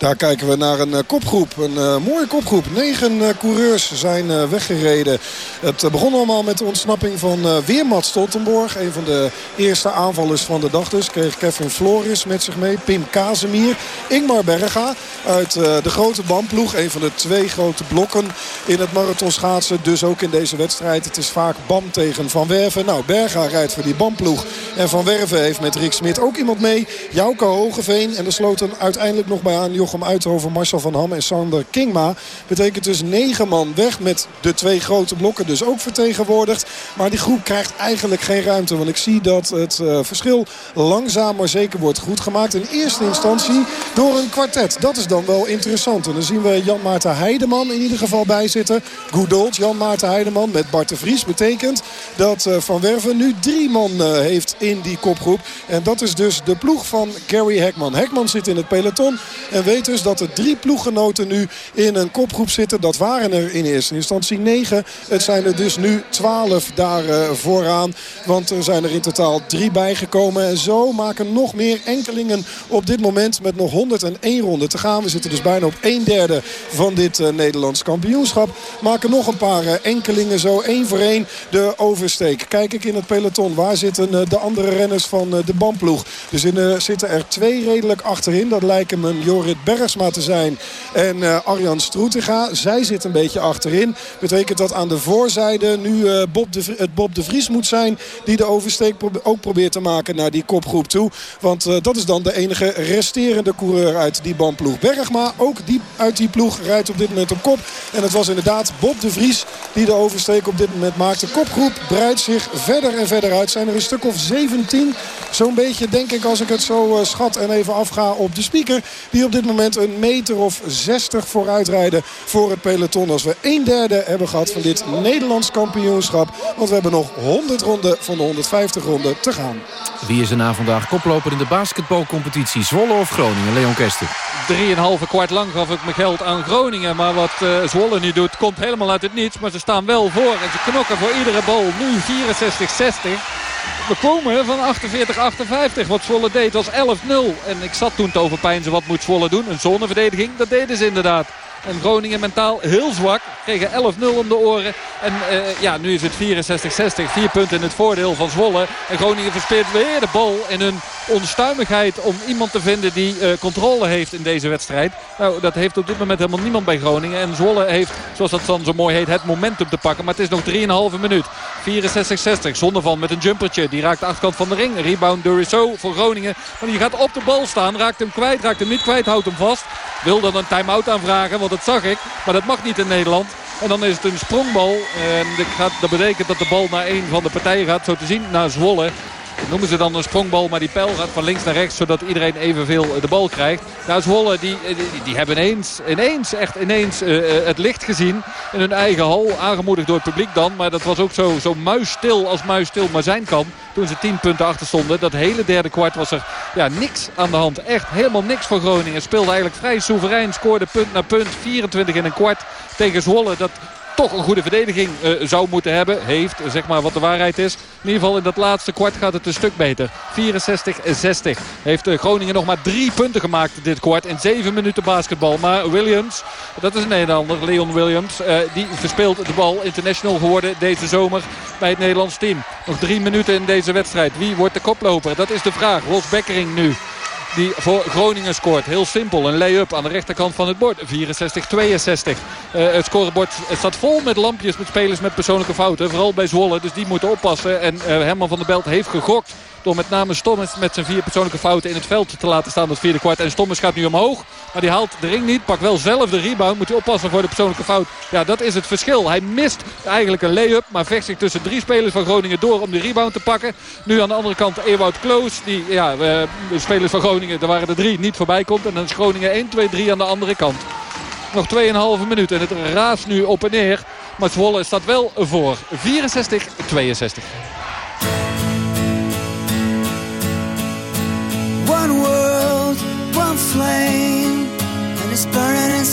Daar kijken we naar een kopgroep. Een uh, mooie kopgroep. Negen uh, coureurs zijn weggereden. Het begon allemaal met de ontsnapping van weer Mats Stoltenborg. Een van de eerste aanvallers van de dag dus. Kreeg Kevin Floris met zich mee. Pim Kazemier. Ingmar Berga uit de grote bandploeg. Een van de twee grote blokken in het marathonschaatsen. Dus ook in deze wedstrijd. Het is vaak Bam tegen Van Werven. Nou, Berga rijdt voor die bandploeg. En Van Werven heeft met Rick Smit ook iemand mee. Jouke Hogeveen. En er sloten uiteindelijk nog bij aan Jochem Uithoven, Marcel van Ham en Sander Kingma. Betekent dus negen man weg met de twee grote blokken dus ook vertegenwoordigd. Maar die groep krijgt eigenlijk geen ruimte. Want ik zie dat het uh, verschil langzaam maar zeker wordt goed gemaakt. In eerste instantie door een kwartet. Dat is dan wel interessant. En dan zien we Jan Maarten Heideman in ieder geval bij zitten. Good old Jan Maarten Heideman met Bart de Vries. Betekent dat uh, Van Werven nu drie man uh, heeft in die kopgroep. En dat is dus de ploeg van Gary Hekman. Hekman zit in het peloton en weet dus dat er drie ploeggenoten nu in een kopgroep zitten. Dat waren er in eerste instantie negen. Het zijn er dus nu twaalf daar uh, vooraan. Want er zijn er in totaal drie bijgekomen. En zo maken nog meer enkelingen op dit moment met nog 101 ronden te gaan. We zitten dus bijna op een derde van dit uh, Nederlands kampioenschap. Maken nog een paar uh, enkelingen zo één voor één de oversteek. Kijk ik in het peloton. Waar zitten de andere renners van de bandploeg? Dus in, zitten er twee redelijk achterin. Dat lijken me Jorrit Bergsma te zijn. En uh, Arjan Stroetega. Zij zit een beetje achterin. Betekent dat aan de voorzijde nu uh, Bob de, het Bob de Vries moet zijn. Die de oversteek ook probeert te maken naar die kopgroep toe. Want uh, dat is dan de enige resterende coureur uit die bandploeg. Bergma ook die, uit die ploeg rijdt op dit moment op kop. En het was inderdaad Bob de Vries die de oversteek op dit moment maakt. De kopgroep breidt zich verder en verder uit. Zijn er een stuk of 17. Zo'n beetje denk ik als ik het zo schat en even afga op de speaker. Die op dit moment een meter of 60 vooruit rijden voor het peloton. Als we een derde hebben gehad van dit Nederlands kampioenschap. Want we hebben nog 100 ronden van de 150 ronden te gaan.
Wie is er na vandaag koploper in de basketbalcompetitie? Zwolle of Groningen? Leon Kester.
3,5 kwart lang gaf ik mijn geld aan Groningen. Maar wat uh, Zwolle nu doet, komt helemaal uit het niets. Maar ze staan wel voor en ze knokken voor iedere bal. Nu 64-60. We komen van 48-58. Wat Zwolle deed was 11-0. En ik zat toen te overpijnzen wat moet Zwolle doen. Een zoneverdediging, dat deden ze inderdaad. En Groningen mentaal heel zwak. Kregen 11-0 om de oren. En uh, ja, nu is het 64-60. Vier punten in het voordeel van Zwolle. En Groningen verspeelt weer de bal in hun onstuimigheid om iemand te vinden die uh, controle heeft in deze wedstrijd. Nou, dat heeft op dit moment helemaal niemand bij Groningen. En Zwolle heeft, zoals dat dan zo mooi heet, het momentum te pakken. Maar het is nog 3,5 minuut. 64-60. Zondervan met een jumpertje. Die raakt de achterkant van de ring. Rebound Duriso voor Groningen. Maar die gaat op de bal staan. Raakt hem kwijt. Raakt hem niet kwijt. Houdt hem vast. Wil dan een time-out aanvragen. Want dat zag ik. Maar dat mag niet in Nederland. En dan is het een sprongbal. En dat betekent dat de bal naar een van de partijen gaat. Zo te zien naar Zwolle. Noemen ze dan een sprongbal, maar die pijl gaat van links naar rechts... zodat iedereen evenveel de bal krijgt. Nou, Zwolle, die, die, die hebben ineens, ineens, echt ineens uh, het licht gezien... in hun eigen hal, aangemoedigd door het publiek dan. Maar dat was ook zo, zo muisstil als muisstil maar zijn kan... toen ze 10 punten achter stonden. Dat hele derde kwart was er ja, niks aan de hand. Echt helemaal niks voor Groningen. Speelde eigenlijk vrij soeverein, scoorde punt na punt. 24 in een kwart tegen Zwolle. Dat toch een goede verdediging uh, zou moeten hebben. Heeft, zeg maar wat de waarheid is. In ieder geval in dat laatste kwart gaat het een stuk beter. 64-60 heeft uh, Groningen nog maar drie punten gemaakt dit kwart. In zeven minuten basketbal. Maar Williams, dat is een Nederlander, Leon Williams. Uh, die verspeelt de bal international geworden deze zomer bij het Nederlands team. Nog drie minuten in deze wedstrijd. Wie wordt de koploper? Dat is de vraag. Ros Bekkering nu die voor Groningen scoort. Heel simpel, een lay-up aan de rechterkant van het bord. 64-62. Uh, het scorebord staat vol met lampjes met spelers met persoonlijke fouten. Vooral bij Zwolle, dus die moeten oppassen. En uh, Herman van der Belt heeft gegokt door met name Stommes met zijn vier persoonlijke fouten in het veld te laten staan. Dat vierde kwart. En Stommes gaat nu omhoog. Maar die haalt de ring niet. Pakt wel zelf de rebound. Moet hij oppassen voor de persoonlijke fout. Ja, dat is het verschil. Hij mist eigenlijk een lay-up. Maar vecht zich tussen drie spelers van Groningen door om de rebound te pakken. Nu aan de andere kant Ewout Kloos. Die, ja, de spelers van Groningen, er waren er drie, niet voorbij komt. En dan is Groningen 1, 2, 3 aan de andere kant. Nog 2,5 minuten. En het raast nu op en neer. Maar Zwolle staat wel voor. 64-62.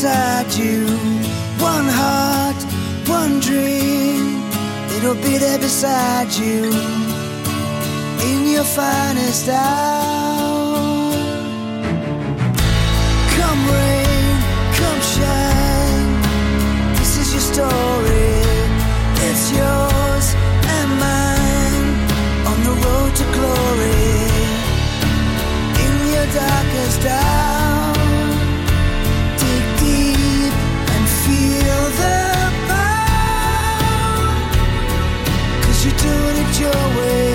Inside you. One heart, one dream, it'll be there beside you in your finest hour. Come rain, come shine, this is your story. It's yours and mine on the road to glory in your darkest hour. You're doing it your way.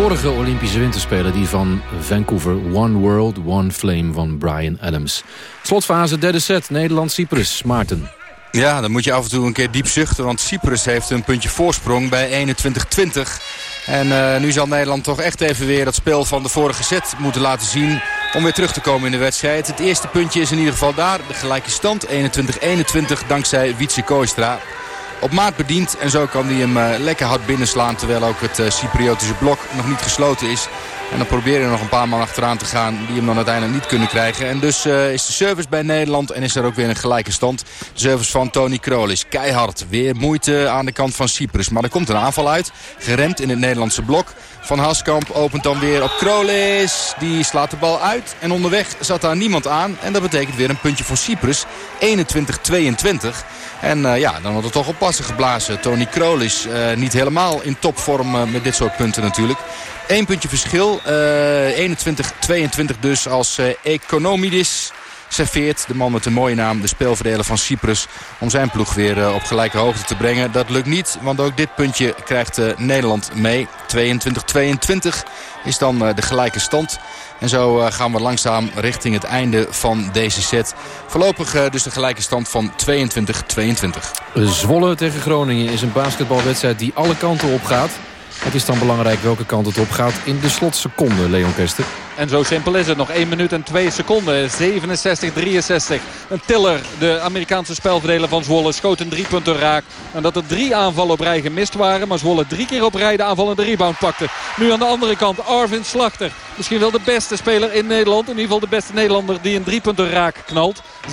Vorige Olympische Winterspelen. Die van Vancouver. One World, One Flame van Brian Adams. Slotfase, derde set. Nederland-Cyprus. Maarten.
Ja, dan moet je af en toe een keer diep zuchten. Want Cyprus heeft een puntje voorsprong bij 21-20. En uh, nu zal Nederland toch echt even weer dat spel van de vorige set moeten laten zien. Om weer terug te komen in de wedstrijd. Het eerste puntje is in ieder geval daar. De gelijke stand 21-21 dankzij Wietse Kooistra op maat bediend. En zo kan hij hem uh, lekker hard binnenslaan. Terwijl ook het uh, Cypriotische blok nog niet gesloten is. En dan proberen er nog een paar man achteraan te gaan. Die hem dan uiteindelijk niet kunnen krijgen. En dus uh, is de service bij Nederland. En is er ook weer een gelijke stand. De service van Tony Krolis. Keihard. Weer moeite aan de kant van Cyprus. Maar er komt een aanval uit. Geremd in het Nederlandse blok. Van Haskamp opent dan weer op Krolis. Die slaat de bal uit. En onderweg zat daar niemand aan. En dat betekent weer een puntje voor Cyprus. 21-22. En uh, ja, dan wordt er toch oppassen geblazen. Tony Krolis uh, niet helemaal in topvorm met dit soort punten natuurlijk. Eén puntje verschil. 21-22 dus als Economidis serveert. De man met de mooie naam, de speelverdeler van Cyprus. Om zijn ploeg weer op gelijke hoogte te brengen. Dat lukt niet, want ook dit puntje krijgt Nederland mee. 22-22 is dan de gelijke stand. En zo gaan we langzaam richting het einde van deze set. Voorlopig dus de gelijke stand van 22-22.
Zwolle tegen Groningen is een basketbalwedstrijd die alle kanten op gaat. Het is dan belangrijk welke kant het op gaat in de slotseconde, Leon Kester.
En zo simpel is het. Nog 1 minuut en 2 seconden. 67-63. Een Tiller, de Amerikaanse spelverdeler van Zwolle, schoot een driepunter raak. En dat er drie aanvallen op rij gemist waren. Maar Zwolle drie keer op rij de aanvallende rebound pakte. Nu aan de andere kant Arvin Slachter. Misschien wel de beste speler in Nederland. In ieder geval de beste Nederlander die een driepunter raak knalt. 67-66.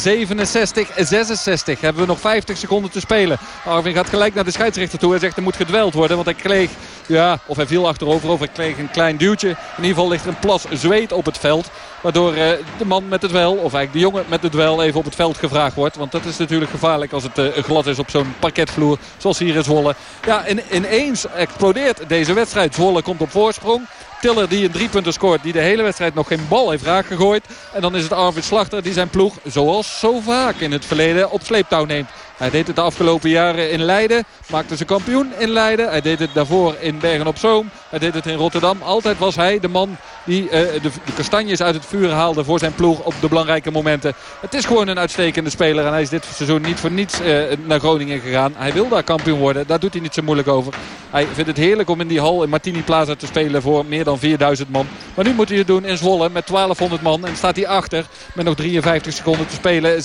Hebben we nog 50 seconden te spelen. Arvin gaat gelijk naar de scheidsrechter toe. Hij zegt er moet gedweld worden. Want hij kreeg, ja, of hij viel achterover of hij kreeg een klein duwtje. In ieder geval ligt er een plas op het veld. Waardoor uh, de man met het wel, of eigenlijk de jongen met het wel even op het veld gevraagd wordt. Want dat is natuurlijk gevaarlijk als het uh, glad is op zo'n parketvloer. Zoals hier in Zwolle. Ja, en ineens explodeert deze wedstrijd. Zwolle komt op voorsprong. Tiller die een driepunter scoort. Die de hele wedstrijd nog geen bal heeft raakgegooid. En dan is het Arvid Slachter die zijn ploeg zoals zo vaak in het verleden op sleeptouw neemt. Hij deed het de afgelopen jaren in Leiden. Maakte ze kampioen in Leiden. Hij deed het daarvoor in Bergen-op-Zoom. Hij deed het in Rotterdam. Altijd was hij de man die uh, de, de, kastanjes uit het vuur haalde voor zijn ploeg op de belangrijke momenten. Het is gewoon een uitstekende speler. En hij is dit seizoen niet voor niets uh, naar Groningen gegaan. Hij wil daar kampioen worden. Daar doet hij niet zo moeilijk over. Hij vindt het heerlijk om in die hal in Martini Plaza te spelen voor meer dan 4000 man. Maar nu moet hij het doen in Zwolle met 1200 man. En staat hij achter met nog 53 seconden te spelen.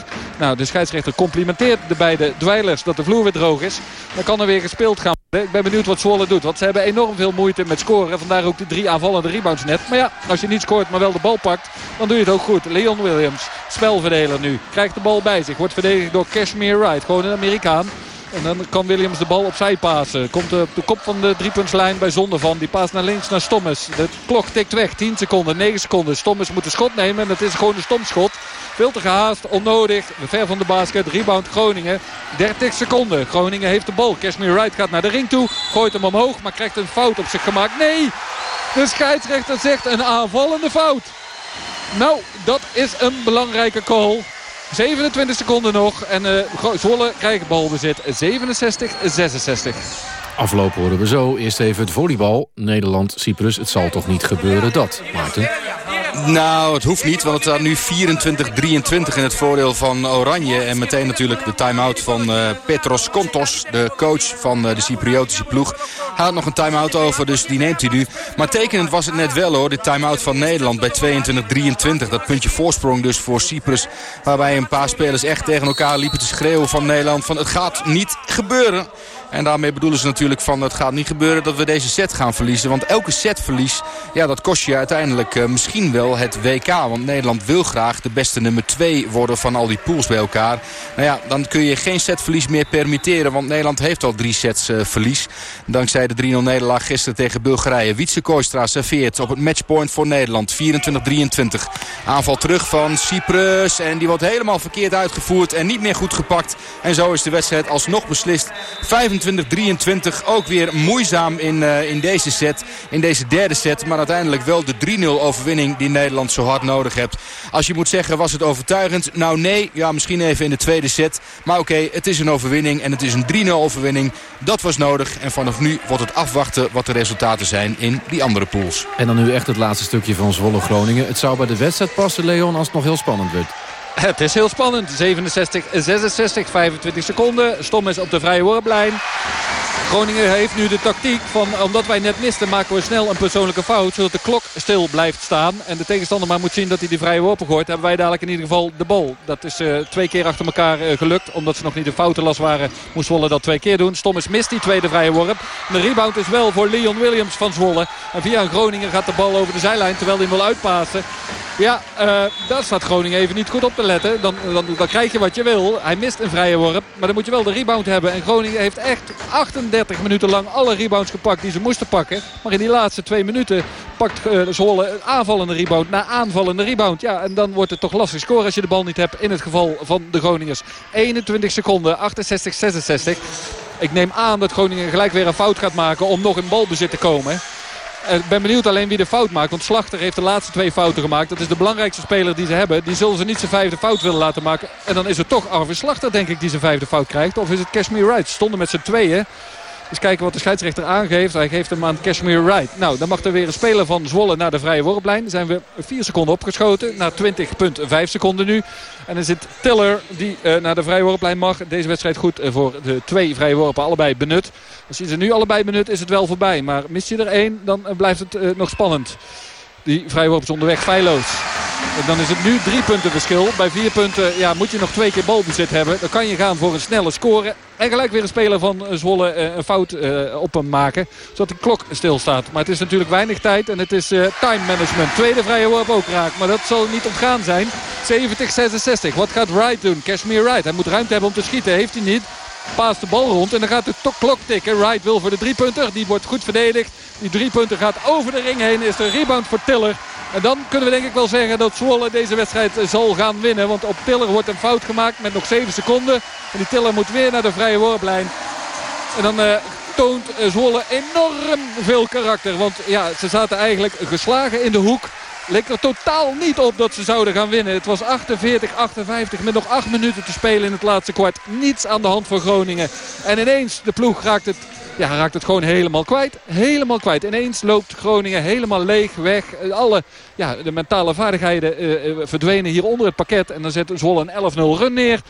67-66. Nou, de scheidsrechter complimenteert de beide dweilers dat de vloer weer droog is. Dan kan er weer gespeeld gaan ik ben benieuwd wat Zwolle doet. Want ze hebben enorm veel moeite met scoren. Vandaar ook de drie aanvallende rebounds net. Maar ja, als je niet scoort maar wel de bal pakt. Dan doe je het ook goed. Leon Williams, spelverdeler nu. Krijgt de bal bij zich. Wordt verdedigd door Cashmere Wright. Gewoon een Amerikaan. En dan kan Williams de bal opzij pasen. Komt op de kop van de driepuntslijn bij van. Die paast naar links naar Stommes. De klok tikt weg. 10 seconden, 9 seconden. Stommes moet een schot nemen. En het is gewoon een stomschot. Veel te gehaast, onnodig. Ver van de basket. Rebound Groningen. 30 seconden. Groningen heeft de bal. Cashmere Wright gaat naar de ring toe. Gooit hem omhoog, maar krijgt een fout op zich gemaakt. Nee! De scheidsrechter zegt een aanvallende fout. Nou, dat is een belangrijke call. 27 seconden nog. En uh, Zwolle krijgt balbezit. 67-66.
Aflopen horen we zo. Eerst even het volleybal. Nederland-Cyprus. Het zal toch niet gebeuren dat, Maarten?
Nou, het hoeft niet, want het staat nu 24-23 in het voordeel van Oranje. En meteen natuurlijk de time-out van uh, Petros Kontos, de coach van uh, de Cypriotische ploeg. Hij had nog een time-out over, dus die neemt hij nu. Maar tekenend was het net wel hoor, de time-out van Nederland bij 22-23. Dat puntje voorsprong dus voor Cyprus. Waarbij een paar spelers echt tegen elkaar liepen te schreeuwen van Nederland. Van het gaat niet gebeuren. En daarmee bedoelen ze natuurlijk van het gaat niet gebeuren dat we deze set gaan verliezen. Want elke setverlies, ja, dat kost je uiteindelijk uh, misschien wel het WK. Want Nederland wil graag de beste nummer 2 worden van al die pools bij elkaar. Nou ja, dan kun je geen setverlies meer permitteren. Want Nederland heeft al drie sets uh, verlies. Dankzij de 3-0 nederlaag gisteren tegen Bulgarije. Wietse Kooistra serveert op het matchpoint voor Nederland. 24-23. Aanval terug van Cyprus. En die wordt helemaal verkeerd uitgevoerd en niet meer goed gepakt. En zo is de wedstrijd alsnog beslist. 25 25-23 ook weer moeizaam in, in deze set. In deze derde set. Maar uiteindelijk wel de 3-0 overwinning die Nederland zo hard nodig hebt. Als je moet zeggen, was het overtuigend? Nou nee, ja, misschien even in de tweede set. Maar oké, het is een overwinning en het is een 3-0 overwinning. Dat was nodig en vanaf nu wordt het afwachten wat de resultaten zijn in die andere pools.
En dan nu echt het laatste stukje van Zwolle-Groningen. Het zou bij de wedstrijd passen, Leon, als het nog heel spannend werd.
Het is heel spannend. 67, 66, 25 seconden. Stom is op de vrije worplijn. Groningen heeft nu de tactiek van, omdat wij net misten, maken we snel een persoonlijke fout. Zodat de klok stil blijft staan. En de tegenstander maar moet zien dat hij die vrije worpen gooit. Hebben wij dadelijk in ieder geval de bal. Dat is uh, twee keer achter elkaar uh, gelukt. Omdat ze nog niet de foutenlast waren, moest Zwolle dat twee keer doen. Stommes mist die tweede vrije worp. De rebound is wel voor Leon Williams van Zwolle. En via Groningen gaat de bal over de zijlijn terwijl hij wil uitpassen. Ja, uh, daar staat Groningen even niet goed op te letten. Dan, dan, dan krijg je wat je wil. Hij mist een vrije worp. Maar dan moet je wel de rebound hebben. En Groningen heeft echt 38 minuten lang alle rebounds gepakt die ze moesten pakken. Maar in die laatste twee minuten pakt Zwolle een aanvallende rebound na aanvallende rebound. Ja, en dan wordt het toch lastig scoren als je de bal niet hebt in het geval van de Groningers. 21 seconden, 68, 66. Ik neem aan dat Groningen gelijk weer een fout gaat maken om nog in balbezit te komen. Ik ben benieuwd alleen wie de fout maakt. Want Slachter heeft de laatste twee fouten gemaakt. Dat is de belangrijkste speler die ze hebben. Die zullen ze niet zijn vijfde fout willen laten maken. En dan is het toch Arvid Slachter denk ik die zijn vijfde fout krijgt. Of is het Cashmere Wright? Stonden met z'n tweeën. Dus kijken wat de scheidsrechter aangeeft. Hij geeft hem aan Cashmere Wright. Nou, dan mag er weer een speler van Zwolle naar de vrije worplijn. Dan zijn we 4 seconden opgeschoten. Na 20,5 seconden nu. En dan zit Tiller die uh, naar de vrije worplijn mag. Deze wedstrijd goed voor de twee vrije worpen. Allebei benut. Als je ze nu allebei benut is het wel voorbij. Maar mis je er één dan blijft het nog spannend. Die vrijworp is onderweg feilloos. En dan is het nu drie punten verschil. Bij vier punten ja, moet je nog twee keer balbezit hebben. Dan kan je gaan voor een snelle score. En gelijk weer een speler van Zwolle uh, een fout uh, op hem maken. Zodat de klok stilstaat. Maar het is natuurlijk weinig tijd. En het is uh, time management. Tweede vrije worp ook raak. Maar dat zal niet ontgaan zijn. 70-66. Wat gaat Wright doen? Cashmere Wright. Hij moet ruimte hebben om te schieten. Heeft hij niet. Paast de bal rond en dan gaat de klok tikken. Wright wil voor de driepunter. Die wordt goed verdedigd. Die driepunter gaat over de ring heen. Is de rebound voor Tiller. En dan kunnen we denk ik wel zeggen dat Zwolle deze wedstrijd zal gaan winnen. Want op Tiller wordt een fout gemaakt met nog 7 seconden. En die Tiller moet weer naar de vrije worplijn. En dan uh, toont Zwolle enorm veel karakter. Want ja, ze zaten eigenlijk geslagen in de hoek. Leek er totaal niet op dat ze zouden gaan winnen. Het was 48-58 met nog 8 minuten te spelen in het laatste kwart. Niets aan de hand voor Groningen. En ineens, de ploeg raakt het, ja, raakt het gewoon helemaal kwijt. Helemaal kwijt. Ineens loopt Groningen helemaal leeg weg. Alle ja, de mentale vaardigheden uh, verdwenen hier onder het pakket. En dan zet Zwolle een 11-0 run neer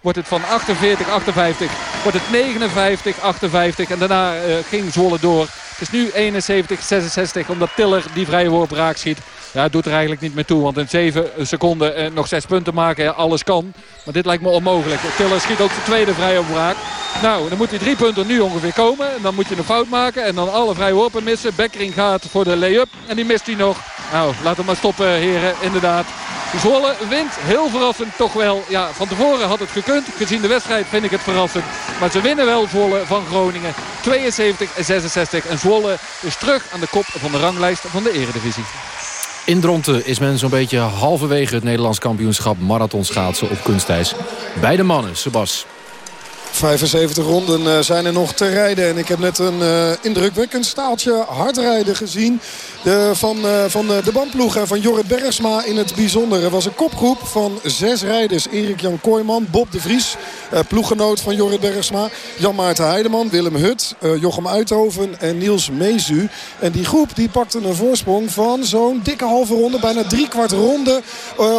wordt het van 48, 58, wordt het 59, 58. En daarna ging Zwolle door. Het is nu 71, 66 omdat Tiller die vrije worp raak schiet. Ja, het doet er eigenlijk niet meer toe. Want in 7 seconden eh, nog 6 punten maken, alles kan. Maar dit lijkt me onmogelijk. Tiller schiet ook de tweede vrije braak. Nou, dan moet die drie punten nu ongeveer komen. En dan moet je een fout maken. En dan alle vrije worpen missen. Bekkering gaat voor de lay-up. En die mist hij nog. Nou, laten we maar stoppen, heren. Inderdaad. Zwolle wint heel verrassend toch wel. Ja, van tevoren had het gekund. Gezien de wedstrijd vind ik het verrassend. Maar ze winnen wel Zwolle van Groningen. 72-66. En Zwolle is terug aan de kop van de ranglijst van de eredivisie.
In Dronten is men zo'n beetje halverwege het Nederlands kampioenschap marathonschaatsen op kunstijs. Beide mannen, Sebas.
75 ronden zijn er nog te rijden. En ik heb net een uh, indrukwekkend staaltje hardrijden gezien. De, van, uh, van de bandploeg van Jorrit Bergsma in het bijzonder. Er was een kopgroep van zes rijders. Erik-Jan Kooijman, Bob de Vries, uh, ploeggenoot van Jorrit Bergsma. Jan-Maarten Heideman, Willem Hut, Jochem Uithoven en Niels Mezu. En die groep die pakte een voorsprong van zo'n dikke halve ronde. Bijna drie kwart ronde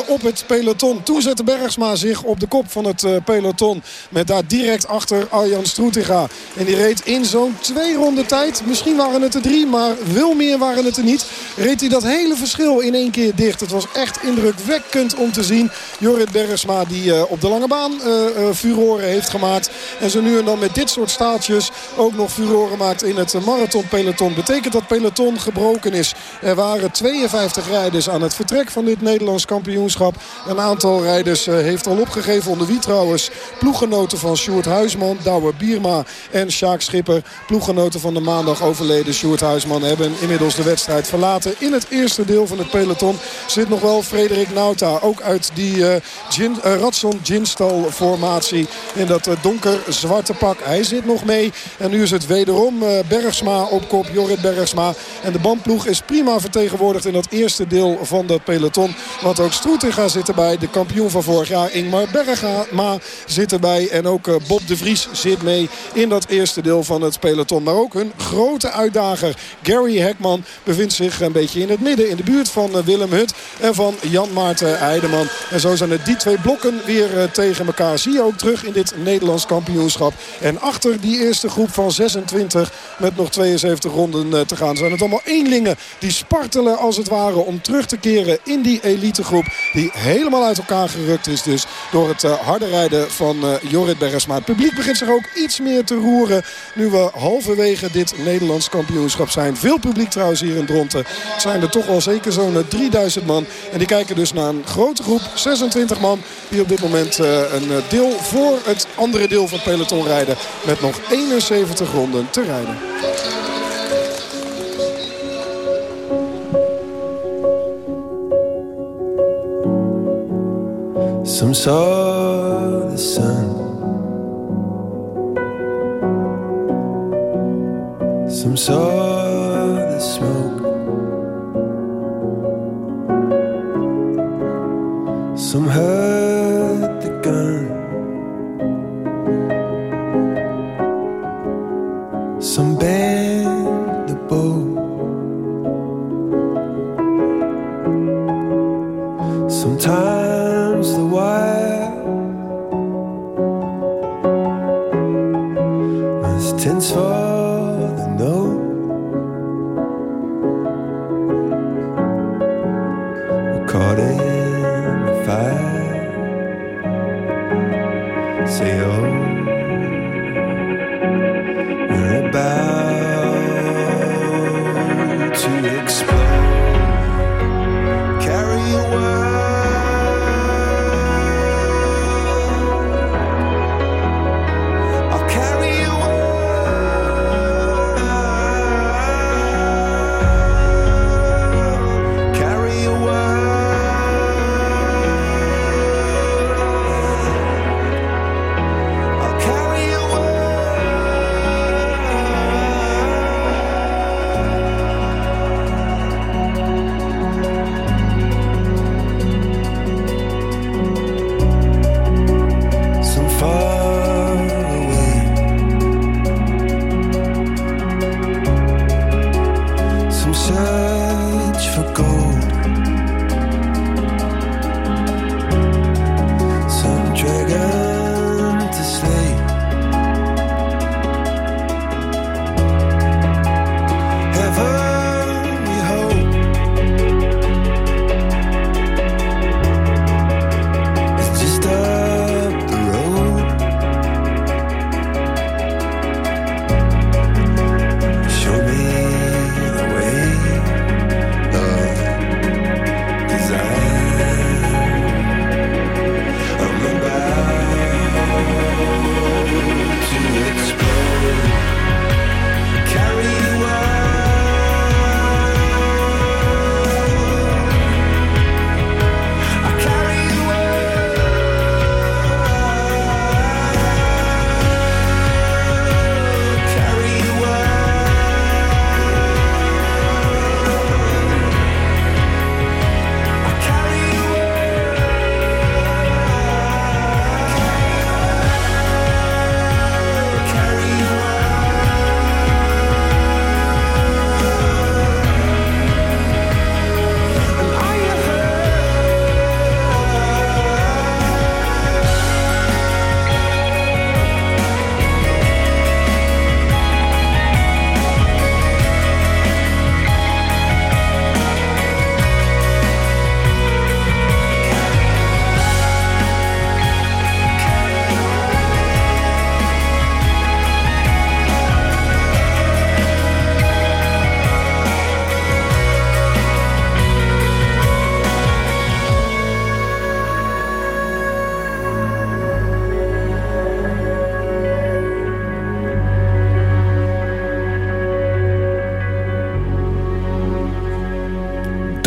op het peloton. Toen zette Bergsma zich op de kop van het peloton. Met daar direct achter Arjan Stroetinga. En die reed in zo'n twee ronde tijd. Misschien waren het er drie, maar veel meer waren het er niet. Reed hij dat hele verschil in één keer dicht. Het was echt indrukwekkend om te zien. Jorrit Bergsma die uh, op de lange baan uh, furoren heeft gemaakt. En zo nu en dan met dit soort staaltjes ook nog furoren maakt in het marathonpeloton. Betekent dat peloton gebroken is. Er waren 52 rijders aan het vertrek van dit Nederlands kampioenschap. Een aantal rijders heeft al opgegeven onder wie trouwens ploeggenoten van Sjoerd Huisman, Douwe Bierma en Sjaak Schipper. Ploeggenoten van de maandag overleden Sjoerd Huisman hebben inmiddels de wedstrijd verlaten. In het eerste deel van het peloton zit nog wel Frederik Nauta. Ook uit die gin, uh, Radson Ginstal formatie in dat uh, donker zwarte pak. Hij zit nog mee. En nu is het wederom Bergsma op kop. Jorrit Bergsma. En de bandploeg is prima vertegenwoordigd in dat eerste deel van dat peloton. Want ook Stroetinga zit erbij. De kampioen van vorig jaar Ingmar Bergama zit erbij. En ook Bob de Vries zit mee in dat eerste deel van het peloton. Maar ook hun grote uitdager Gary Hekman bevindt zich een beetje in het midden. In de buurt van Willem Hut en van Jan Maarten Heideman. En zo zijn het die twee blokken weer tegen elkaar. Zie je ook terug in dit Nederlands kampioenschap. En achter die eerste groep van 26 met nog 72 ronden te gaan. Zijn het allemaal eenlingen die spartelen als het ware om terug te keren in die elitegroep. Die helemaal uit elkaar gerukt is dus door het harde rijden van Jorrit Bergsma. Publiek begint zich ook iets meer te roeren nu we halverwege dit Nederlands kampioenschap zijn. Veel publiek trouwens hier in Dronten. Het zijn er toch wel zeker zo'n 3000 man. En die kijken dus naar een grote groep, 26 man, die op dit moment een deel voor het andere deel van het peloton rijden. Met nog 71 ronden te rijden.
Some Some saw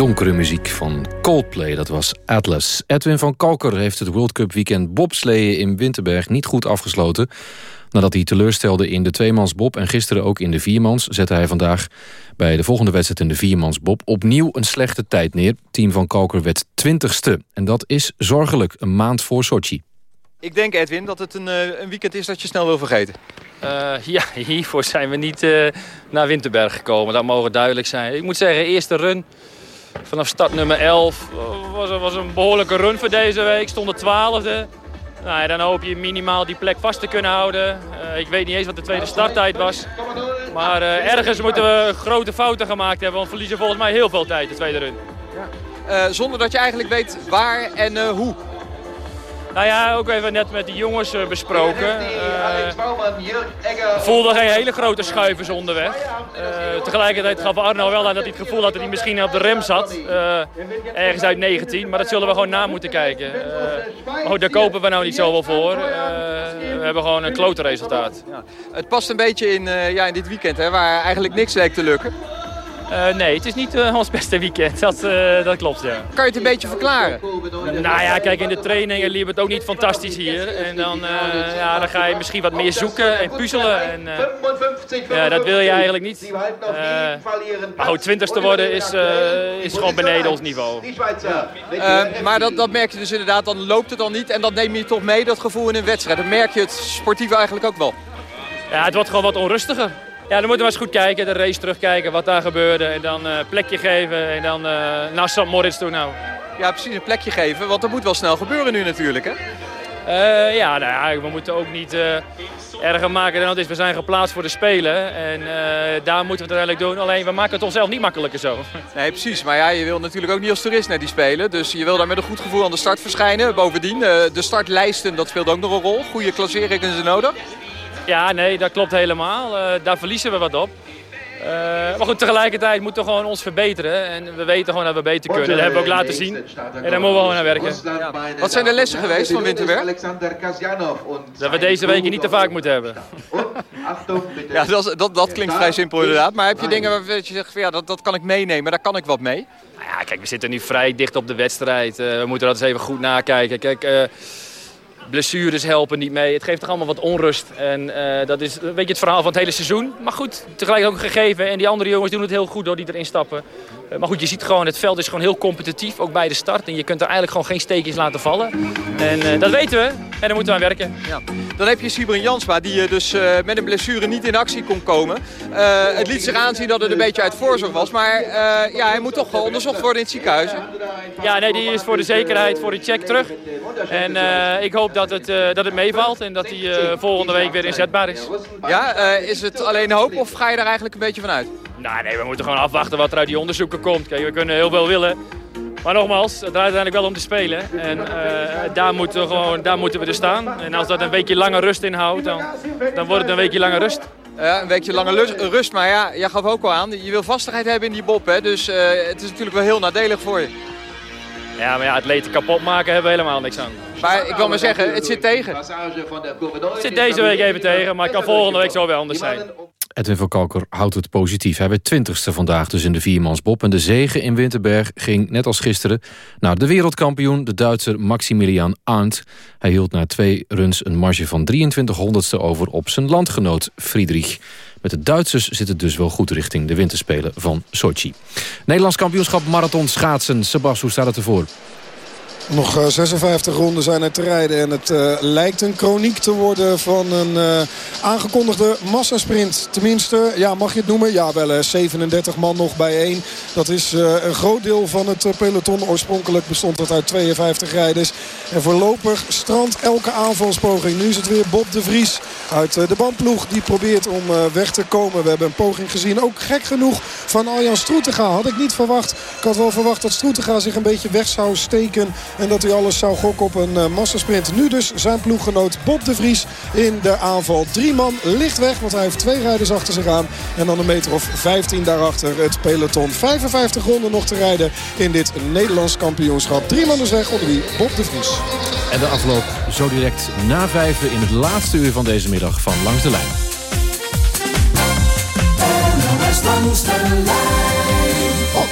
Donkere muziek van Coldplay, dat was Atlas. Edwin van Kalker heeft het World Cup weekend bobsleeën in Winterberg niet goed afgesloten. Nadat hij teleurstelde in de tweemans bob en gisteren ook in de viermans... zette hij vandaag bij de volgende wedstrijd in de viermans bob... opnieuw een slechte tijd neer. Team van Kalker werd twintigste. En dat is zorgelijk, een maand voor Sochi.
Ik denk, Edwin, dat het een, eh, een weekend is dat je snel wil vergeten.
Uh, ja, hiervoor zijn we niet uh, naar Winterberg gekomen. Dat mogen duidelijk zijn. Ik moet zeggen, eerste run vanaf start nummer 11 was, was een behoorlijke run voor deze week. Stond de twaalfde. Nou, dan hoop je minimaal die plek vast te kunnen houden. Uh, ik weet niet eens wat de tweede starttijd was. Maar ergens moeten we grote fouten gemaakt hebben. Want we verliezen volgens mij heel veel tijd de tweede run.
Ja. zonder dat je eigenlijk weet waar en hoe.
Nou ja, ook even net met die jongens uh, besproken. Uh, voelde geen hele grote schuivers onderweg. Uh, tegelijkertijd gaf Arno wel aan dat hij het gevoel had dat hij misschien op de rem zat. ergens uit 19, maar dat zullen we gewoon na moeten kijken. maar daar kopen we nou niet zoveel voor. we hebben gewoon een klote resultaat. Ja.
Het past een beetje in, ja, in dit weekend, hè, waar eigenlijk niks leek te lukken.
Uh, nee, het is niet uh, ons beste weekend. Dat, uh, dat klopt, ja.
Kan je het een beetje verklaren?
Nou ja, kijk, in de trainingen liep het ook niet fantastisch hier. En dan, ja, dan ga je misschien wat meer zoeken en puzzelen. En, ja, dat wil je eigenlijk niet. maar goed, twintigste worden is, is gewoon beneden ons niveau.
maar dat, dat merk je dus inderdaad, dan loopt het dan niet. En dat neem je toch mee, dat gevoel in een wedstrijd. Dan merk je het sportief eigenlijk ook wel.
Ja, het wordt gewoon wat onrustiger. Ja, dan moeten we eens goed kijken, de race terugkijken, wat daar gebeurde. En dan een uh, plekje geven en dan uh, naar St. Moritz toe nou.
Ja, precies, een plekje geven, want dat moet wel snel gebeuren nu natuurlijk, hè?
Uh, ja, nou ja, we moeten ook niet erger maken dan het is. We zijn geplaatst voor de Spelen en daar moeten we het uiteindelijk doen. Alleen, we maken het onszelf niet makkelijker zo.
Nee, precies. Maar ja, je wil natuurlijk ook niet als toerist naar die Spelen. Dus je wil daar met een goed gevoel aan de start verschijnen. Bovendien, de startlijsten, dat speelt ook nog een rol. Goede klasseringen zijn nodig.
Ja, nee, dat klopt helemaal. Uh, daar verliezen we wat op. Uh, maar goed, tegelijkertijd moeten we gewoon ons verbeteren. En we weten gewoon dat we beter kunnen. Dat hebben we ook laten zien. En daar moeten we gewoon naar werken. Ja.
Wat zijn de lessen geweest van Winterberg?
Dat we deze weken niet te vaak moeten hebben.
ja, dat, dat, dat klinkt vrij simpel inderdaad. Maar heb je dingen waarvan je zegt, ja, dat, dat kan ik meenemen, daar kan ik wat mee?
Nou ja, kijk, we zitten nu vrij dicht op de wedstrijd. Uh, we moeten dat eens even goed nakijken. Kijk blessures helpen niet mee. Het geeft toch allemaal wat onrust. En uh, dat is een beetje het verhaal van het hele seizoen. Maar goed, tegelijk ook gegeven. En die andere jongens doen het heel goed door die erin stappen. Uh, maar goed, je ziet gewoon, het veld is gewoon heel competitief. Ook bij de start. En je kunt er eigenlijk gewoon geen steekjes laten vallen. En uh, dat weten we. En daar moeten we aan werken. Ja.
Dan heb je Sibren Jansma, die dus met een blessure niet in actie kon komen. het liet zich aanzien dat het een beetje uit voorzorg was. Maar ja, hij moet toch wel onderzocht worden in het ziekenhuis.
Ja, nee, die is voor de zekerheid, voor de check terug. En ik hoop dat het, uh, dat het meevalt en dat hij uh, volgende week weer inzetbaar is.
Ja, is het alleen hoop of ga je daar eigenlijk een beetje van uit?
Nou, nee, we moeten gewoon afwachten wat er uit die onderzoeken komt. Kijk, we kunnen heel veel willen. Maar nogmaals, het draait uiteindelijk wel om te spelen. En daar, moeten we gewoon, daar moeten we er staan. En als dat een weekje lange rust inhoudt, dan, dan wordt het een weekje lange rust.
Ja, een weekje lange rust, maar ja, jij gaf ook al aan, je wil vastigheid hebben in die bob. Hè? Dus het is natuurlijk wel heel nadelig voor je.
Ja, maar ja, atleten kapot maken hebben we helemaal niks aan.
Maar ik wil maar zeggen, het zit tegen. Het
zit deze week even tegen, maar het kan volgende week zo weer anders zijn.
Edwin van Kalker houdt het positief. Hij werd twintigste vandaag dus in de viermansbob. En de zege in Winterberg ging, net als gisteren... naar de wereldkampioen, de Duitser Maximilian Arndt. Hij hield na twee runs een marge van 23 honderdste over... op zijn landgenoot Friedrich. Met de Duitsers zit het dus wel goed richting de winterspelen van Sochi. Nederlands kampioenschap marathon schaatsen. Sebas, hoe staat het ervoor?
Nog 56 ronden zijn er te rijden. En het uh, lijkt een chroniek te worden van een uh, aangekondigde massasprint. Tenminste, ja, mag je het noemen? Ja, wel 37 man nog bijeen. Dat is een groot deel van het peloton. Oorspronkelijk bestond dat uit 52 rijders. En voorlopig strandt elke aanvalspoging. Nu is het weer Bob de Vries uit de bandploeg. Die probeert om weg te komen. We hebben een poging gezien. Ook gek genoeg van Arjan Stroetega. Had ik niet verwacht. Ik had wel verwacht dat Stroetega zich een beetje weg zou steken en dat hij alles zou gokken op een uh, massasprint. Nu dus zijn ploeggenoot Bob de Vries in de aanval. Drie man ligt weg, want hij heeft twee rijders achter zich aan. En dan een meter of 15 daarachter het peloton. 55 ronden nog te rijden in dit Nederlands kampioenschap. Drie man dus weg, onder wie Bob de Vries.
En de afloop zo direct na vijven in het laatste uur van deze middag van Langs de Lijn.
langs de lijn op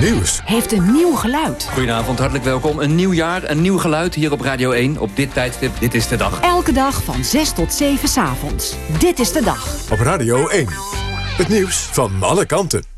1.
Nieuws.
Heeft een nieuw geluid.
Goedenavond, hartelijk welkom. Een nieuw jaar, een nieuw geluid hier op Radio 1. Op dit tijdstip, dit is de dag.
Elke dag van 6 tot 7 s avonds. Dit is de dag.
Op Radio 1. Het nieuws van alle kanten.